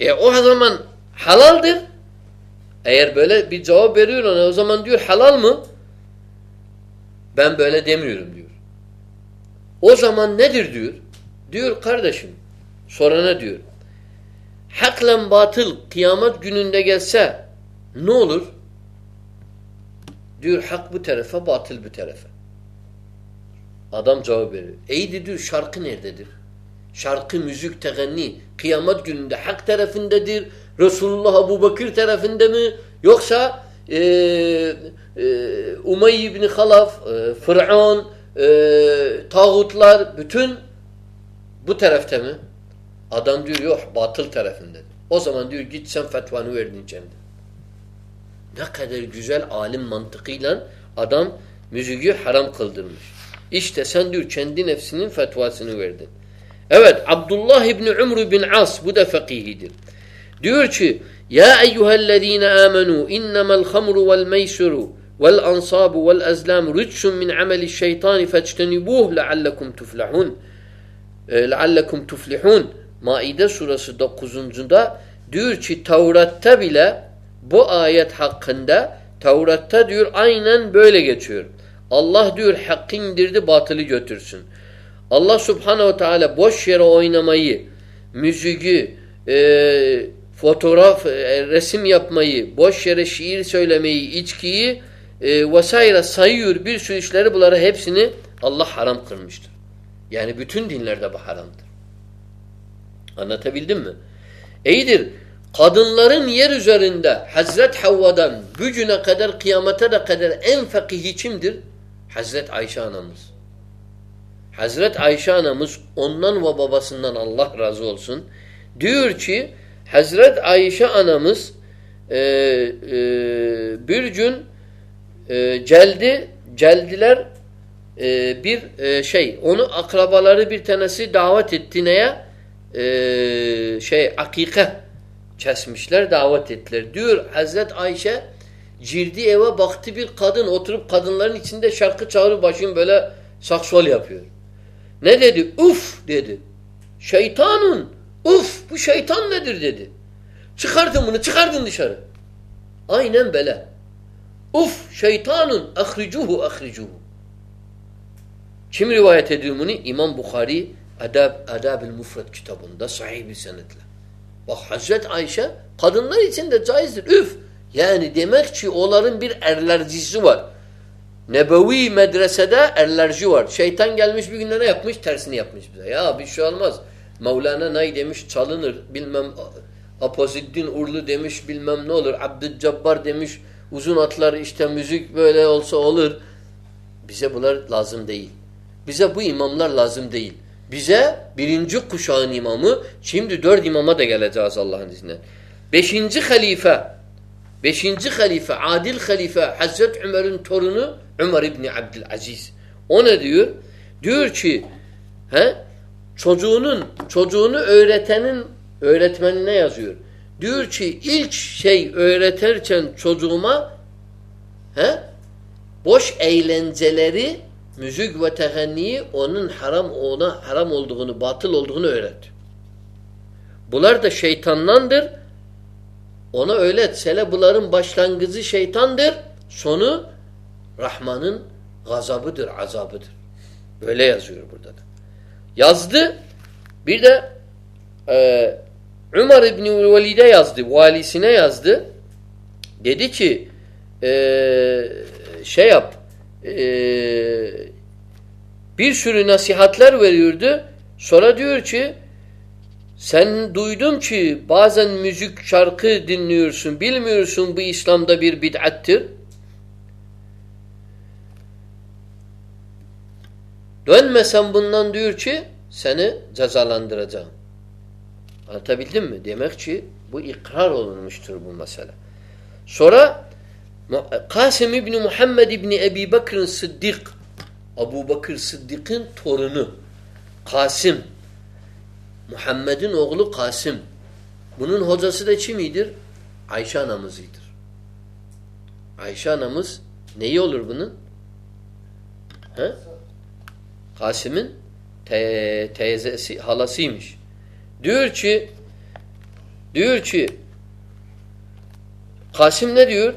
A: e o zaman halaldir. Eğer böyle bir cevap veriyor ona o zaman diyor halal mı? Ben böyle demiyorum diyor. O zaman nedir diyor? Diyor kardeşim sorana diyor. Haklen batıl kıyamet gününde gelse ne olur? Diyor hak bu tarafa batıl bu tarafa. Adam cevap veriyor. İyi diyor şarkı nerededir? Şarkı, müzik, teganni kıyamet gününde hak tarafındadır. Resulullah Abu Bakır tarafında mı? Yoksa e, e, Umey ibn Halaf, e, Fır'an, e, tağutlar bütün bu tarafta mı? Adam diyor yok batıl tarafındadır. O zaman diyor git sen fetvanı verdin kendin. Ne kadar güzel alim mantıkıyla adam müziği haram kıldırmış. İşte sen diyor kendi nefsinin fetvasını verdin. Evet Abdullah İbni Umru bin As bu da fakihidir. Diyor ki Ya eyyühellezine amenu innemel hamru vel meysuru vel ansabu vel azlam rütsun min ameli şeytani fectenibuh leallekum tuflihun. Maide suresi 9'uncunda diyor ki Tevrat'ta bile bu ayet hakkında Tevrat'ta diyor aynen böyle geçiyor. Allah diyor hakkı indirdi batılı götürsün. Allah subhanehu teala boş yere oynamayı, müziği, e, fotoğraf, e, resim yapmayı, boş yere şiir söylemeyi, içkiyi e, vesaire sayıyor. Bir sürü işleri bunları hepsini Allah haram kılmıştır. Yani bütün dinlerde bu haramdır. Anlatabildim mi? İyidir. Kadınların yer üzerinde Hazret Havva'dan gücüne kadar kıyamete de kadar en fakihi kimdir? Hazret Ayşe anamız. Hazret Ayşe anamız ondan ve babasından Allah razı olsun. Diyor ki Hazret Ayşe anamız e, e, bir gün e, celdi celdiler e, bir e, şey onu akrabaları bir tanesi davet etti neye? E, şey akike kesmişler davet ettiler. Diyor Hazret Ayşe girdi eve baktı bir kadın oturup kadınların içinde şarkı çağırıp başını böyle saksol yapıyor. Ne dedi? Uf dedi. Şeytanın. Uf bu şeytan nedir dedi. Çıkardın bunu çıkardın dışarı. Aynen böyle. Uf şeytanın ahricuhu ahricuhu. Kim rivayet ediyor bunu? İmam Bukhari Adab, Adab-ül Mufred kitabında sahih bir senetle. Bak Hazret Ayşe kadınlar için de caizdir. Üf! Yani demek ki onların bir erlercisi var. Nebevi medresede erlerci var. Şeytan gelmiş bir günde ne yapmış? Tersini yapmış bize. Ya bir şey olmaz. Mevlana nay demiş çalınır. Bilmem Apoziddin Urlu demiş bilmem ne olur. Abdülcabbar demiş uzun atlar işte müzik böyle olsa olur. Bize bunlar lazım değil. Bize bu imamlar lazım değil. Bize birinci kuşağın imamı, şimdi dört imama da geleceğiz Allah'ın izniyle. Beşinci halife, beşinci halife, adil halife, Hazreti Ömer'in torunu Ömer İbni Abdülaziz. O ne diyor? Diyor ki, he, çocuğunun, çocuğunu öğretenin öğretmenine yazıyor. Diyor ki ilk şey öğretirken çocuğuma he, boş eğlenceleri müzik ve tehenniyi onun haram ona haram olduğunu, batıl olduğunu öğret. Bunlar da şeytandandır. Ona öğret. Sele bunların başlangıcı şeytandır. Sonu Rahman'ın gazabıdır, azabıdır. Böyle yazıyor burada da. Yazdı. Bir de e, Umar İbni Velid'e yazdı. Valisine yazdı. Dedi ki e, şey yap e, bir sürü nasihatler veriyordu. Sonra diyor ki sen duydum ki bazen müzik şarkı dinliyorsun. Bilmiyorsun bu İslam'da bir bid'attir. Dönmesen bundan diyor ki seni cezalandıracağım. Anlatabildim mi? Demek ki bu ikrar olunmuştur bu mesele. Sonra Kasım İbni Muhammed İbni Ebi Bakır'ın Sıddık Abu Bakır Sıddık'ın torunu Kasım Muhammed'in oğlu Kasım bunun hocası da kimidir? Ayşe anamızıdır. Ayşe anamız neyi olur bunun? He? Kasım'ın te teyzesi, halasıymış. Diyor ki diyor ki Kasım ne diyor?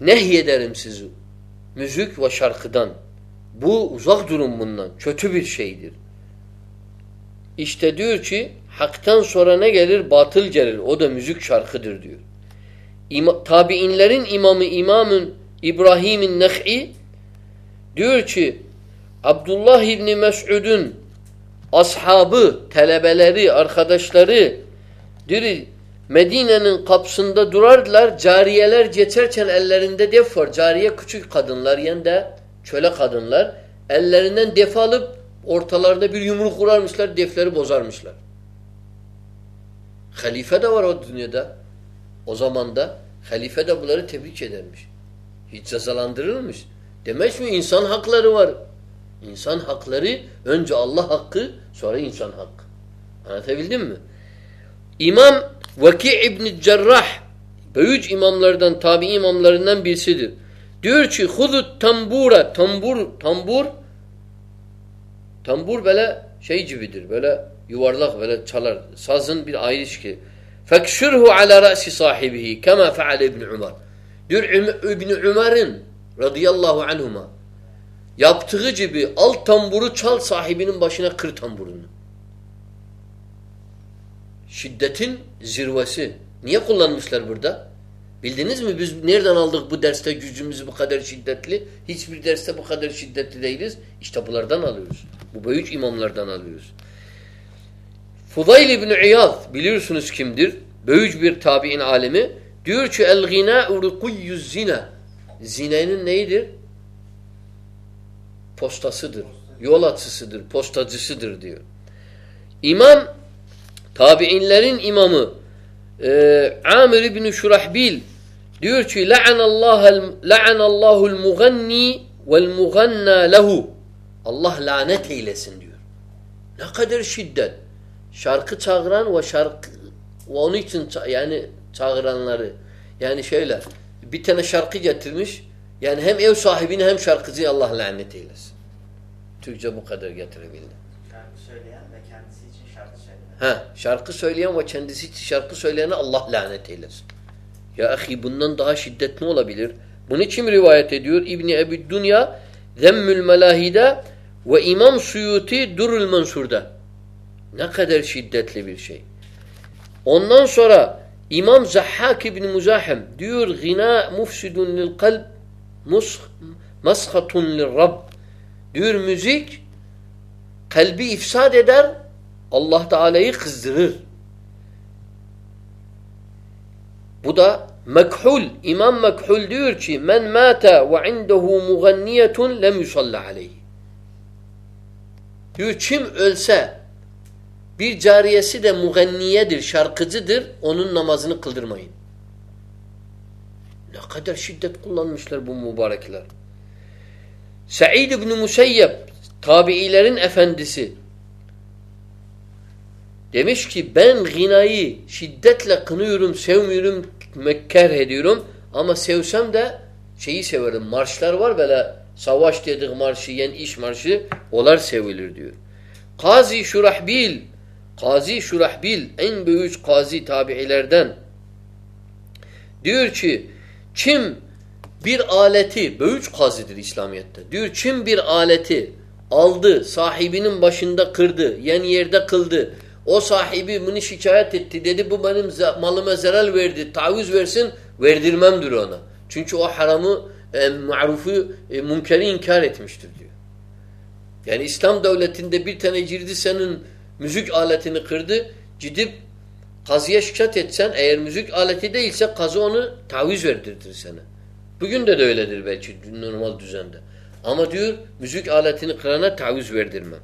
A: Nehyederim sizi. Müzik ve şarkıdan. Bu uzak durun bundan. Kötü bir şeydir. İşte diyor ki haktan sonra ne gelir? Batıl gelir. O da müzik şarkıdır diyor. İma, tabiinlerin imamı İmamın İbrahim'in Nek'i diyor ki Abdullah İbni Mes'ud'un ashabı, telebeleri, arkadaşları diyor Medine'nin kapısında durardılar. Cariyeler geçerken ellerinde def var. Cariye küçük kadınlar yani de çöle kadınlar. Ellerinden def alıp ortalarında bir yumruk kurarmışlar. Defleri bozarmışlar. Halife de var o dünyada. O zaman da halife de bunları tebrik edermiş. Hiç cezalandırılmış. Demek mi insan hakları var. İnsan hakları önce Allah hakkı sonra insan hakkı. Anlatabildim mi? İmam Vaki İbn Cerrah büyük imamlardan, tabi imamlarından birisidir. Diyor ki hudut tambura, tambur, tambur tambur böyle şey gibidir. Böyle yuvarlak böyle çalar. Sazın bir ayrı ki. Fekşurhu ala ra'si sahibihi kema feale İbn Umar. Diyor İbn Umar'ın radıyallahu anhuma yaptığı gibi al tamburu çal sahibinin başına kır tamburunu. Şiddetin zirvesi. Niye kullanmışlar burada? Bildiniz mi biz nereden aldık bu derste gücümüzü bu kadar şiddetli? Hiçbir derste bu kadar şiddetli değiliz. İşte bunlardan alıyoruz. Bu büyük imamlardan alıyoruz. Fudayl ibn İyad biliyorsunuz kimdir? Büyük bir tabi'in alemi. Diyor ki el-gînâ'u rikuyyüz zina. Zinenin neyidir? Postasıdır. Yol açısıdır, postacısıdır diyor. İmam tabi'inlerin imamı e, Amir ibn Şurahbil diyor ki la'anallahu'l muganni vel muganna lehu. Allah lanet eylesin diyor. Ne kadar şiddet. Şarkı çağıran ve şarkı ve onun için yani çağıranları yani şeyler bir tane şarkı getirmiş yani hem ev sahibini hem şarkıcıyı Allah lanet eylesin. Türkçe bu kadar getirebildi.
B: Şarkı söyleyen ve kendisi için şarkı söyleyen.
A: Ha, şarkı söyleyen ve kendisi için şarkı söyleyene Allah lanet eylesin. Ya ahi bundan daha şiddetli olabilir. Bunu kim rivayet ediyor? İbni Ebi Dünya Zemmül Melahide ve İmam Suyuti Durul Mansur'da. Ne kadar şiddetli bir şey. Ondan sonra İmam Zahhak İbni Muzahim diyor gina mufsidun lil kalb maskhatun lil Rabb. Diyor müzik kalbi ifsad eder Allah Teala'yı kızdırır. Bu da mekhul. İmam mekhul diyor ki men mata ve indehu muganniyetun lem yusalla aleyhi. Diyor kim ölse bir cariyesi de muganniyedir, şarkıcıdır. Onun namazını kıldırmayın. Ne kadar şiddet kullanmışlar bu mübarekler. Sa'id ibn Musayyeb tabiilerin efendisi demiş ki ben ginayı şiddetle kınıyorum, sevmiyorum, mekker ediyorum ama sevsem de şeyi severim. Marşlar var böyle savaş dedik marşı, yen iş marşı onlar sevilir diyor. Kazi Şurahbil Kazi Şurahbil en büyük kazi tabiilerden diyor ki kim bir aleti büyük kazidir İslamiyet'te. Diyor kim bir aleti aldı sahibinin başında kırdı yani yerde kıldı o sahibi bunu şikayet etti dedi bu benim malıma zarar verdi taviz versin verdirmem diyor ona. Çünkü o haramı e, marufu e, münkeri inkar etmiştir diyor. Yani İslam devletinde bir tane girdi senin müzik aletini kırdı. Gidip kazıya şikayet etsen eğer müzik aleti değilse kazı onu taviz verdirtir sana. Bugün de, de öyledir belki normal düzende. Ama diyor müzik aletini kırana taviz verdirmem.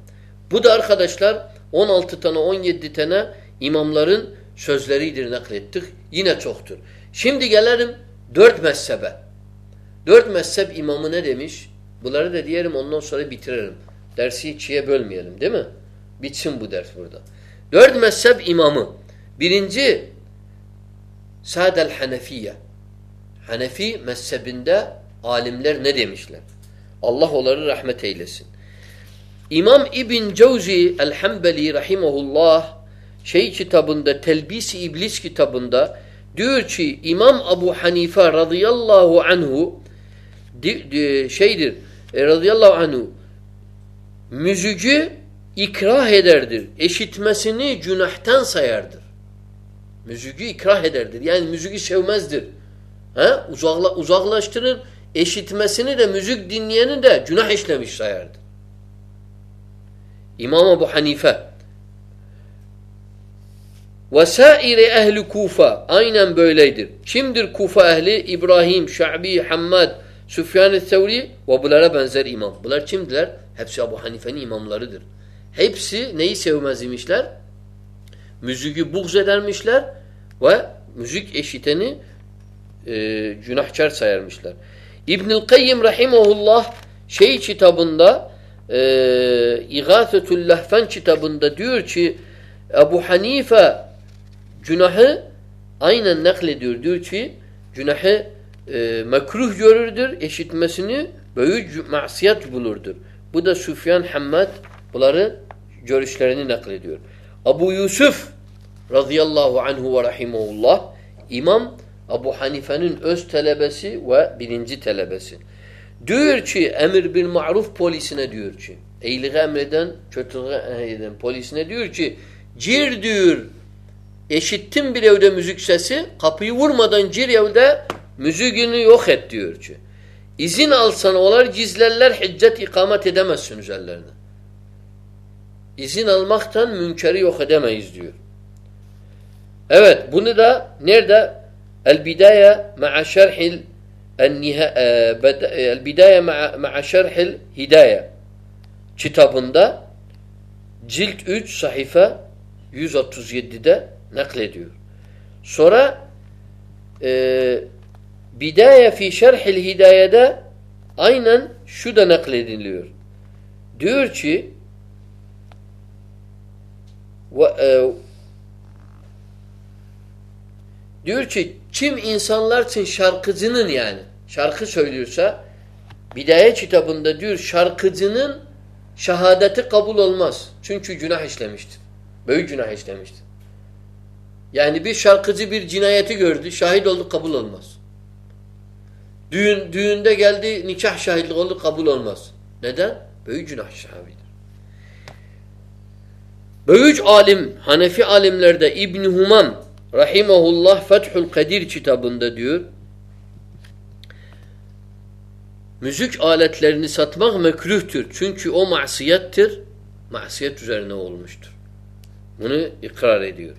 A: Bu da arkadaşlar 16 tane 17 tane imamların sözleridir naklettik. Yine çoktur. Şimdi gelelim dört mezhebe. Dört mezhep imamı ne demiş? Bunları da diyelim ondan sonra bitirelim. Dersi ikiye bölmeyelim değil mi? Bitsin bu ders burada. Dört mezhep imamı. Birinci Sadel Hanefiye. Hanefi mezhebinde alimler ne demişler? Allah onları rahmet eylesin. İmam İbn Cevzi el-Hambeli rahimahullah şey kitabında Telbis-i İblis kitabında diyor ki İmam Abu Hanife radıyallahu anhu di, di, şeydir e, radıyallahu anhu müzücü ikrah ederdir. Eşitmesini günahtan sayardır. Müzücü ikrah ederdir. Yani müziği sevmezdir. He? Uzakla, uzaklaştırır. Eşitmesini de müzik dinleyeni de günah işlemiş sayardır. İmam Ebu Hanife Vesaire ehli Kufa aynen böyledir. Kimdir Kufa ehli? İbrahim, Şa'bi, Hammad, Süfyan-ı Sevri ve bunlara benzer imam. Bunlar kimdiler? Hepsi Ebu Hanife'nin imamlarıdır. Hepsi neyi sevmez imişler? Müziği buğz edermişler ve müzik eşiteni e, günahkar sayarmışlar. İbnül Kayyim Rahimahullah şey kitabında e, İgâfetül Lahfen kitabında diyor ki Ebu Hanife günahı aynen naklediyor. Diyor ki günahı e, mekruh görürdür. Eşitmesini büyük masiyet bulurdur. Bu da Süfyan Hammad bunları görüşlerini naklediyor. Abu Yusuf radıyallahu anhu ve rahimahullah İmam Abu Hanife'nin öz talebesi ve birinci talebesi. Diyor ki emir bil ma'ruf polisine diyor ki iyiliği emreden kötülüğü eden polisine diyor ki cir diyor eşittim bir evde müzik sesi kapıyı vurmadan cir evde müziğini yok et diyor ki. İzin alsan olar gizlerler hiccet ikamet edemezsin üzerlerine. İzin almaktan münkeri yok edemeyiz diyor. Evet bunu da nerede? El bidaye ma'a şerhil el bidaye ma'a şerhil hidaye kitabında cilt 3 sayfa 137'de naklediyor. Sonra e, Bidaye fi şerhil hidayede aynen şu da naklediliyor. Diyor ki ve, e, diyor ki kim insanlar için şarkıcının yani şarkı söylüyorsa Bidaye kitabında diyor şarkıcının şehadeti kabul olmaz. Çünkü günah işlemiştir. Büyük günah işlemiştir. Yani bir şarkıcı bir cinayeti gördü, şahit oldu kabul olmaz. Düğün, düğünde geldi nikah şahitlik oldu kabul olmaz. Neden? Büyük günah sahabidir. Büyük alim, Hanefi alimlerde İbn Humam rahimehullah Fethül Kadir kitabında diyor müzik aletlerini satmak mekruhtur. Çünkü o masiyettir. Masiyet üzerine olmuştur. Bunu ikrar ediyor.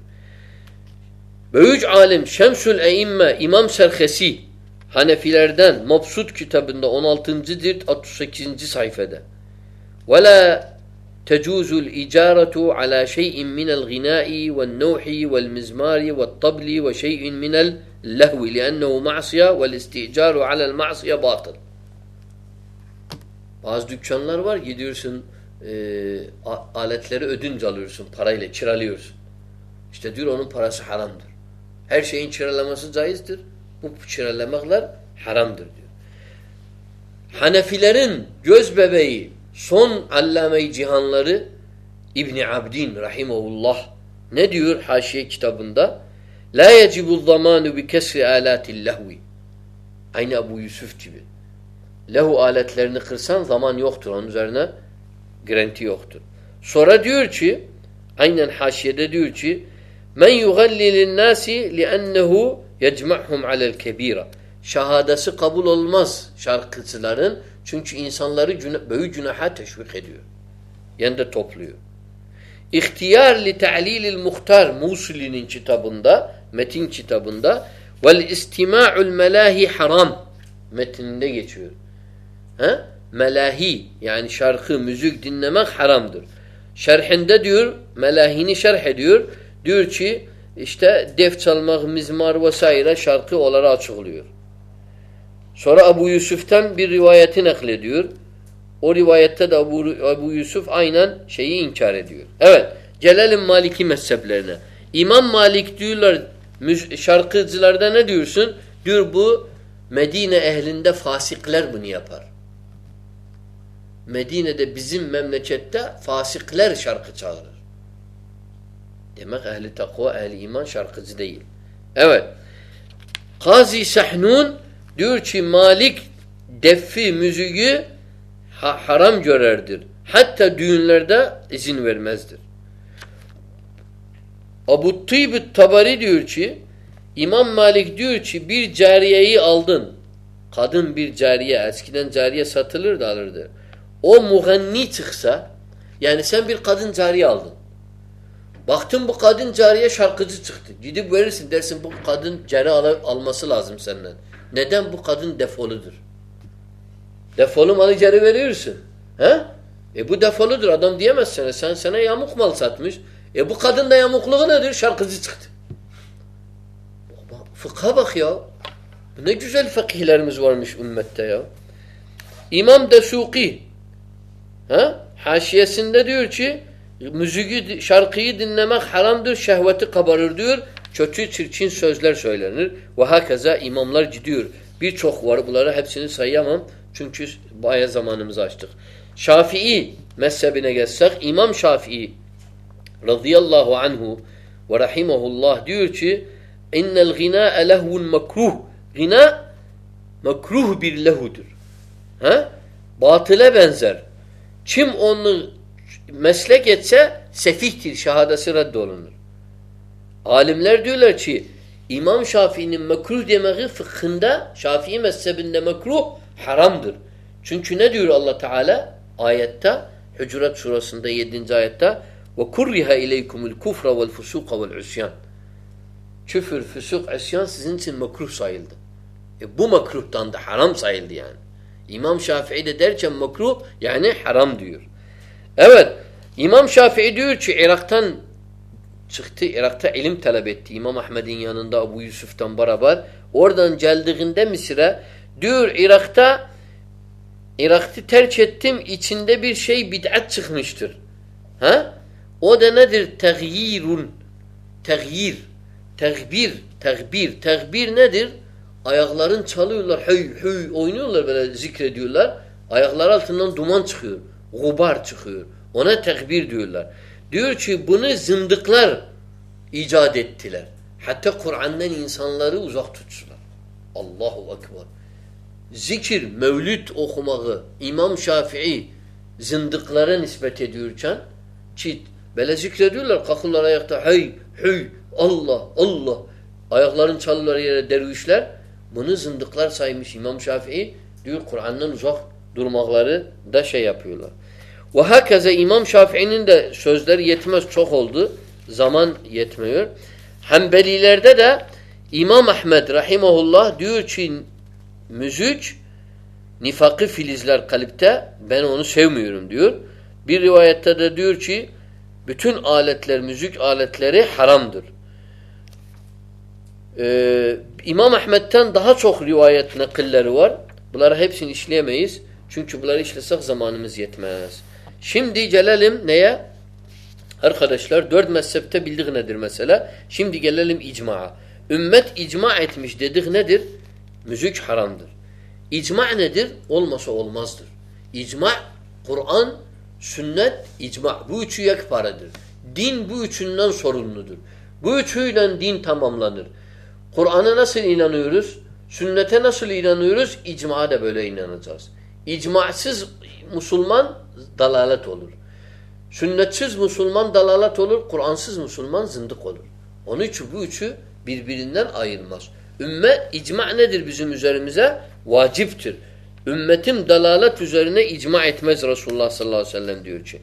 A: Büyük alim Şemsül Eimme İmam Serhesi Hanefilerden Mabsut kitabında 16. cilt 68. sayfada. Ve la gina'i vel nevhi vel mizmari vel tabli ve şey'in minel lehvi liennehu ma'siya vel isticaru alel ma'siya batıl. Bazı dükkanlar var gidiyorsun e, aletleri ödünç alıyorsun parayla kiralıyorsun. İşte diyor onun parası haramdır. Her şeyin kiralaması caizdir. Bu kiralamaklar haramdır diyor. Hanefilerin göz bebeği son allame cihanları İbni Abdin rahimahullah ne diyor haşiye kitabında? La yecibu zamanu bi kesri alatil lehvi. Aynı Abu Yusuf gibi. Lehu aletlerini kırsan zaman yoktur. Onun üzerine garanti yoktur. Sonra diyor ki aynen haşiyede diyor ki men yugalli linnâsi li'ennehu yecma'hum alel kebira. Şahadası kabul olmaz şarkıcıların. Çünkü insanları günah, büyük günaha teşvik ediyor. Yani de topluyor. İhtiyar li ta'lilil muhtar Musuli'nin kitabında, metin kitabında vel istima'ul melahi haram metninde geçiyor. He? Melahi yani şarkı, müzik dinlemek haramdır. Şerhinde diyor, melahini şerh ediyor. Diyor ki işte def çalmak, mizmar vesaire şarkı olarak açıklıyor. Sonra Abu Yusuf'tan bir rivayeti naklediyor. O rivayette de Abu, Abu Yusuf aynen şeyi inkar ediyor. Evet. Gelelim Maliki mezheplerine. İmam Malik diyorlar şarkıcılarda ne diyorsun? Diyor bu Medine ehlinde fasikler bunu yapar. Medine'de bizim memlekette fasikler şarkı çağırır. Demek ehli takva, ehli iman şarkıcı değil. Evet. Kazi Sahnun diyor ki Malik defi, müziği ha haram görerdir. Hatta düğünlerde izin vermezdir. Abu Tıyb Tabari diyor ki İmam Malik diyor ki bir cariyeyi aldın. Kadın bir cariye. Eskiden cariye satılır da alırdı. O muganni çıksa yani sen bir kadın cariye aldın. Baktın bu kadın cariye şarkıcı çıktı. Gidip verirsin dersin bu kadın cari al alması lazım senden. Neden bu kadın defoludur? Defolu malı cari veriyorsun. He? E bu defoludur. Adam diyemez sana. Sen sana yamuk mal satmış. E bu kadın da yamukluğu nedir? Şarkıcı çıktı. Fıkha bak ya. Ne güzel fakihlerimiz varmış ümmette ya. İmam Desuki ha? haşiyesinde diyor ki müziği, şarkıyı dinlemek haramdır, şehveti kabarır diyor. Kötü, çirkin sözler söylenir. Ve hakeza imamlar gidiyor. Birçok var. Bunları hepsini sayamam. Çünkü bayağı zamanımızı açtık. Şafii mezhebine geçsek İmam Şafii radıyallahu anhu ve rahimahullah diyor ki innel gina lehvun makruh. Gina makruh bir lehudur. Ha? Batıla benzer. Kim onu meslek etse sefihtir. Şehadesi reddolunur. Alimler diyorlar ki İmam Şafii'nin mekruh demeği fıkhında Şafii mezhebinde mekruh haramdır. Çünkü ne diyor Allah Teala ayette Hucurat surasında 7. ayette ve kurriha ileykumul kufra vel fusuka vel usyan. Küfür, fusuk, isyan sizin için mekruh sayıldı. E bu mekruhtan da haram sayıldı yani. İmam Şafii de derken mekruh yani haram diyor. Evet. İmam Şafii diyor ki Irak'tan çıktı. Irak'ta ilim talep etti. İmam Ahmed'in yanında Abu Yusuf'tan beraber. Oradan geldiğinde Mısır'a diyor Irak'ta Irak'ı terk ettim. içinde bir şey bid'at çıkmıştır. Ha? O da nedir? Teğyirun. Teğyir. Tegbir. Tegbir. Tegbir nedir? Ayakların çalıyorlar. Hüy hüy oynuyorlar böyle zikrediyorlar. Ayaklar altından duman çıkıyor. Gubar çıkıyor. Ona tekbir diyorlar. Diyor ki bunu zındıklar icat ettiler. Hatta Kur'an'dan insanları uzak tutsular. Allahu Ekber. Zikir, mevlüt okumağı İmam Şafii zındıklara nispet ediyorken çit böyle zikrediyorlar. Kalkırlar ayakta hey, hey, Allah, Allah. Ayakların çalırlar yere dervişler. Bunu zındıklar saymış İmam Şafii. Diyor Kur'an'dan uzak durmakları da şey yapıyorlar. Ve hakeze İmam Şafii'nin de sözleri yetmez çok oldu. Zaman yetmiyor. Hanbelilerde de İmam Ahmed rahimahullah diyor ki müzik nifakı filizler kalipte ben onu sevmiyorum diyor. Bir rivayette de diyor ki bütün aletler, müzik aletleri haramdır. Ee, İmam Ahmet'ten daha çok rivayet nakilleri var. Bunları hepsini işleyemeyiz. Çünkü bunları işlesek zamanımız yetmez. Şimdi gelelim neye? Arkadaşlar dört mezhepte bildik nedir mesela? Şimdi gelelim icma'a. Ümmet icma etmiş dedik nedir? Müzik haramdır. İcma nedir? Olmasa olmazdır. İcma, Kur'an, sünnet, icma. Bu üçü yekparedir. Din bu üçünden sorumludur. Bu üçüyle din tamamlanır. Kur'an'a nasıl inanıyoruz? Sünnete nasıl inanıyoruz? İcma'a da böyle inanacağız. İcmasız Müslüman dalalet olur. Sünnetsiz Müslüman dalalet olur. Kur'ansız Müslüman zındık olur. Onun için bu üçü birbirinden ayrılmaz. Ümmet icma nedir bizim üzerimize? Vaciptir. Ümmetim dalalet üzerine icma etmez Resulullah sallallahu aleyhi ve sellem diyor ki.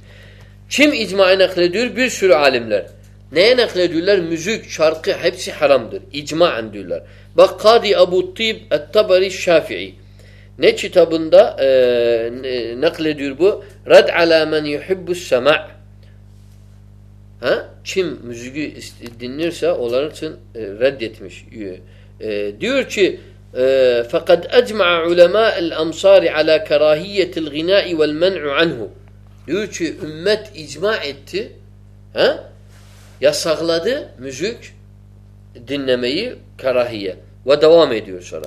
A: Kim icmayı naklediyor? Bir sürü alimler. Neye naklediyorlar? Müzik, şarkı hepsi haramdır. İcmaen diyorlar. Bak Kadi Abu Tib Et-Tabari Şafii. Ne kitabında e, naklediyor bu? Red ala men yuhibbus sema' Ha? Kim müziği dinlerse onlar için e, reddetmiş. E, diyor ki e, ecma'a ulema'el amsari ala karahiyetil gina'i vel men'u anhu. Diyor ki ümmet icma etti. Ha? Yasakladı müzik dinlemeyi karahiye. Ve devam ediyor sonra.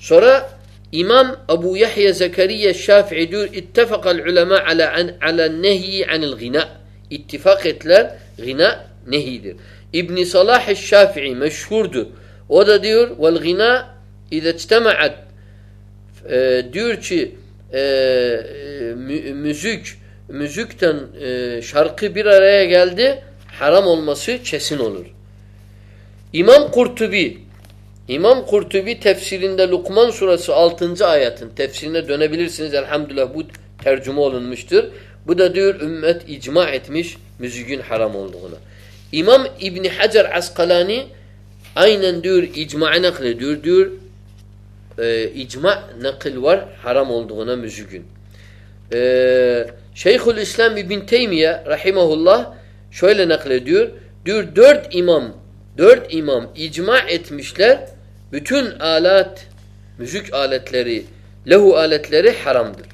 A: Sonra İmam Abu Yahya Zekeriya Şafii diyor ittifakal ulema ala an ala nehi anil gina. İttifak ettiler gina nehidir. İbn Salah Şafii meşhurdu. O da diyor vel gina izectemaat e, diyor ki e, müzik müzikten e, şarkı bir araya geldi haram olması kesin olur. İmam Kurtubi İmam Kurtubi tefsirinde Lukman suresi 6. ayetin tefsirine dönebilirsiniz. Elhamdülillah bu tercüme olunmuştur. Bu da diyor ümmet icma etmiş müziğin haram olduğuna. İmam İbni Hacer Askalani aynen diyor icma naklediyor. Diyor e, icma nakil var haram olduğuna müziğin. E, Şeyhül İslam İbn Teymiye rahimahullah şöyle naklediyor. Diyor dört imam dört imam icma etmişler bütün alat müzik aletleri lehu aletleri haramdır.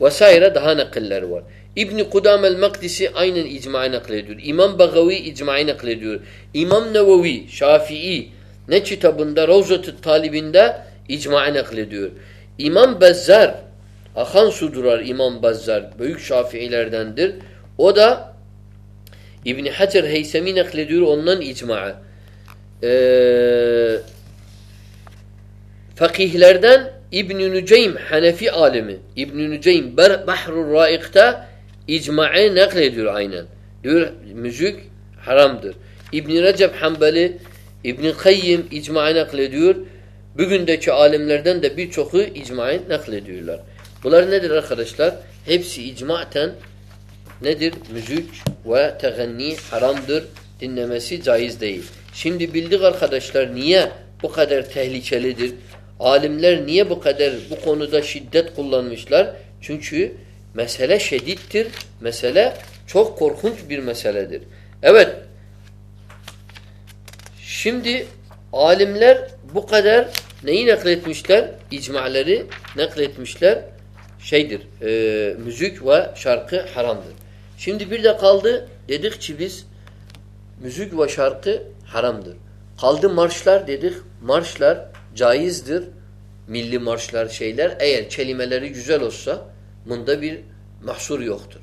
A: Vesaire daha nakiller var. İbn Kudam el-Makdisi aynen icma'yı naklediyor. İmam Bagavi icma'yı naklediyor. İmam Nevevi, Şafii ne kitabında Ravzat-ı Talibinde icma'yı naklediyor. İmam Bezzar akan su durar İmam Bezzar büyük Şafiilerdendir. O da İbn Hacer Heysemi naklediyor ondan icma'a. Ee, fakihlerden İbn-i Nüceym Hanefi alimi İbn-i Nüceym Bahrul Raik'ta icma'ı naklediyor aynen. Diyor müzik haramdır. İbn Recep Hanbeli İbn Kayyim icma'ı naklediyor. Bugündeki alimlerden de birçoku icma'ı naklediyorlar. Bunlar nedir arkadaşlar? Hepsi icmaten nedir? Müzik ve teganni haramdır. Dinlemesi caiz değil. Şimdi bildik arkadaşlar niye bu kadar tehlikelidir? Alimler niye bu kadar bu konuda şiddet kullanmışlar? Çünkü mesele şedittir. Mesele çok korkunç bir meseledir. Evet. Şimdi alimler bu kadar neyi nakletmişler? İcmaları nakletmişler. Şeydir, e, müzik ve şarkı haramdır. Şimdi bir de kaldı, dedik biz müzik ve şarkı haramdır. Kaldı marşlar dedik, marşlar caizdir. Milli marşlar şeyler eğer kelimeleri güzel olsa bunda bir mahsur yoktur.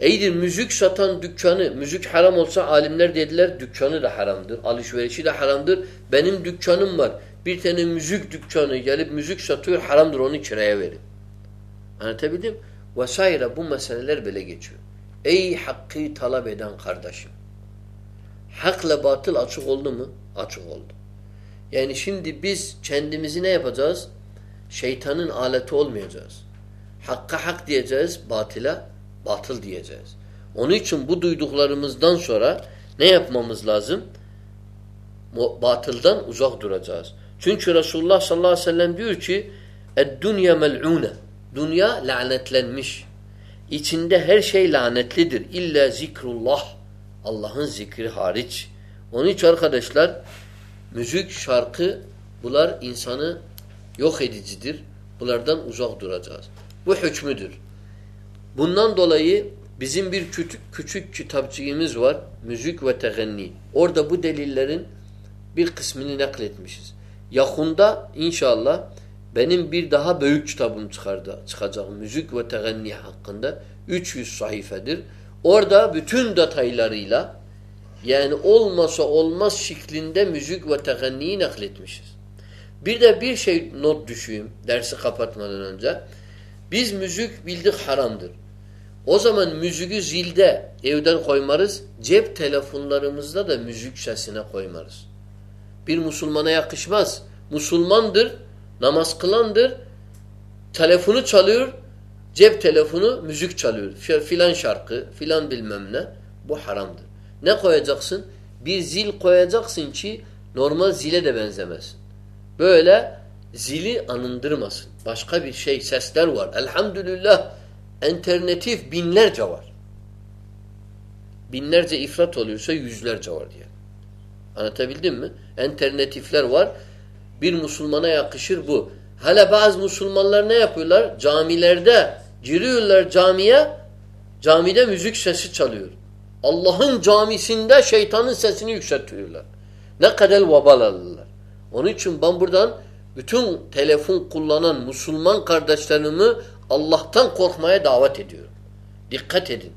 A: Eydir müzik satan dükkanı, müzik haram olsa alimler dediler dükkanı da haramdır. Alışverişi de haramdır. Benim dükkanım var. Bir tane müzik dükkanı gelip müzik satıyor haramdır onu kiraya verin. Anlatabildim? Vesaire bu meseleler böyle geçiyor. Ey hakkı talep eden kardeşim. Hakla batıl açık oldu mu? Açık oldu. Yani şimdi biz kendimizi ne yapacağız? Şeytanın aleti olmayacağız. Hakka hak diyeceğiz, batıla batıl diyeceğiz. Onun için bu duyduklarımızdan sonra ne yapmamız lazım? Batıldan uzak duracağız. Çünkü Resulullah sallallahu aleyhi ve sellem diyor ki اَدْدُنْيَا مَلْعُونَ Dünya lanetlenmiş. İçinde her şey lanetlidir. İlla zikrullah. Allah'ın zikri hariç. Onun için arkadaşlar müzik, şarkı bunlar insanı yok edicidir. Bunlardan uzak duracağız. Bu hükmüdür. Bundan dolayı bizim bir küçük, küçük kitapçığımız var. Müzik ve tegenni. Orada bu delillerin bir kısmını nakletmişiz. Yakında inşallah benim bir daha büyük kitabım çıkardı, çıkacak. Müzik ve tegenni hakkında. 300 sayfedir. Orada bütün detaylarıyla yani olmasa olmaz şeklinde müzik ve teganniyi nakletmişiz. Bir de bir şey not düşeyim dersi kapatmadan önce. Biz müzik bildik haramdır. O zaman müziği zilde evden koymarız. Cep telefonlarımızda da müzik sesine koymarız. Bir Müslümana yakışmaz. Müslümandır, namaz kılandır. Telefonu çalıyor, cep telefonu müzik çalıyor. Filan şarkı, filan bilmem ne. Bu haramdır. Ne koyacaksın? Bir zil koyacaksın ki normal zile de benzemesin. Böyle zili anındırmasın. Başka bir şey, sesler var. Elhamdülillah alternatif binlerce var. Binlerce ifrat oluyorsa yüzlerce var diye. Anlatabildim mi? Alternatifler var. Bir Müslümana yakışır bu. Hala bazı Müslümanlar ne yapıyorlar? Camilerde giriyorlar camiye, camide müzik sesi çalıyor. Allah'ın camisinde şeytanın sesini yükseltiyorlar. Ne kadar vebal alırlar. Onun için ben buradan bütün telefon kullanan Müslüman kardeşlerimi Allah'tan korkmaya davet ediyorum. Dikkat edin.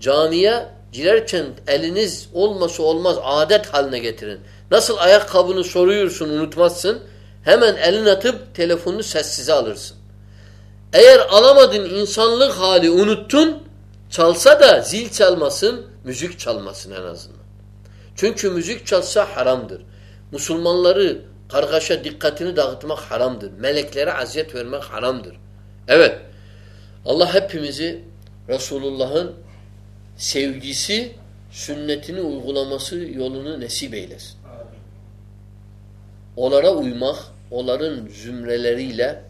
A: Camiye girerken eliniz olması olmaz adet haline getirin. Nasıl ayakkabını soruyorsun unutmazsın. Hemen elini atıp telefonunu sessize alırsın. Eğer alamadın insanlık hali unuttun çalsa da zil çalmasın müzik çalmasın en azından. Çünkü müzik çalsa haramdır. Müslümanları kargaşa dikkatini dağıtmak haramdır. Meleklere aziyet vermek haramdır. Evet. Allah hepimizi Resulullah'ın sevgisi, sünnetini uygulaması yolunu nesip eylesin. Onlara uymak, onların zümreleriyle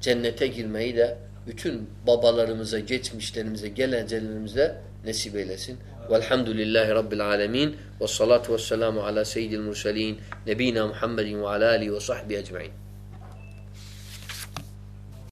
A: cennete girmeyi de bütün babalarımıza, geçmişlerimize, gelencelerimize nesip eylesin. Velhamdülillahi Rabbil alemin. Ve salatu ve selamu ala seyyidil murselin. Nebina Muhammedin ve ala alihi ve sahbihi ecmain.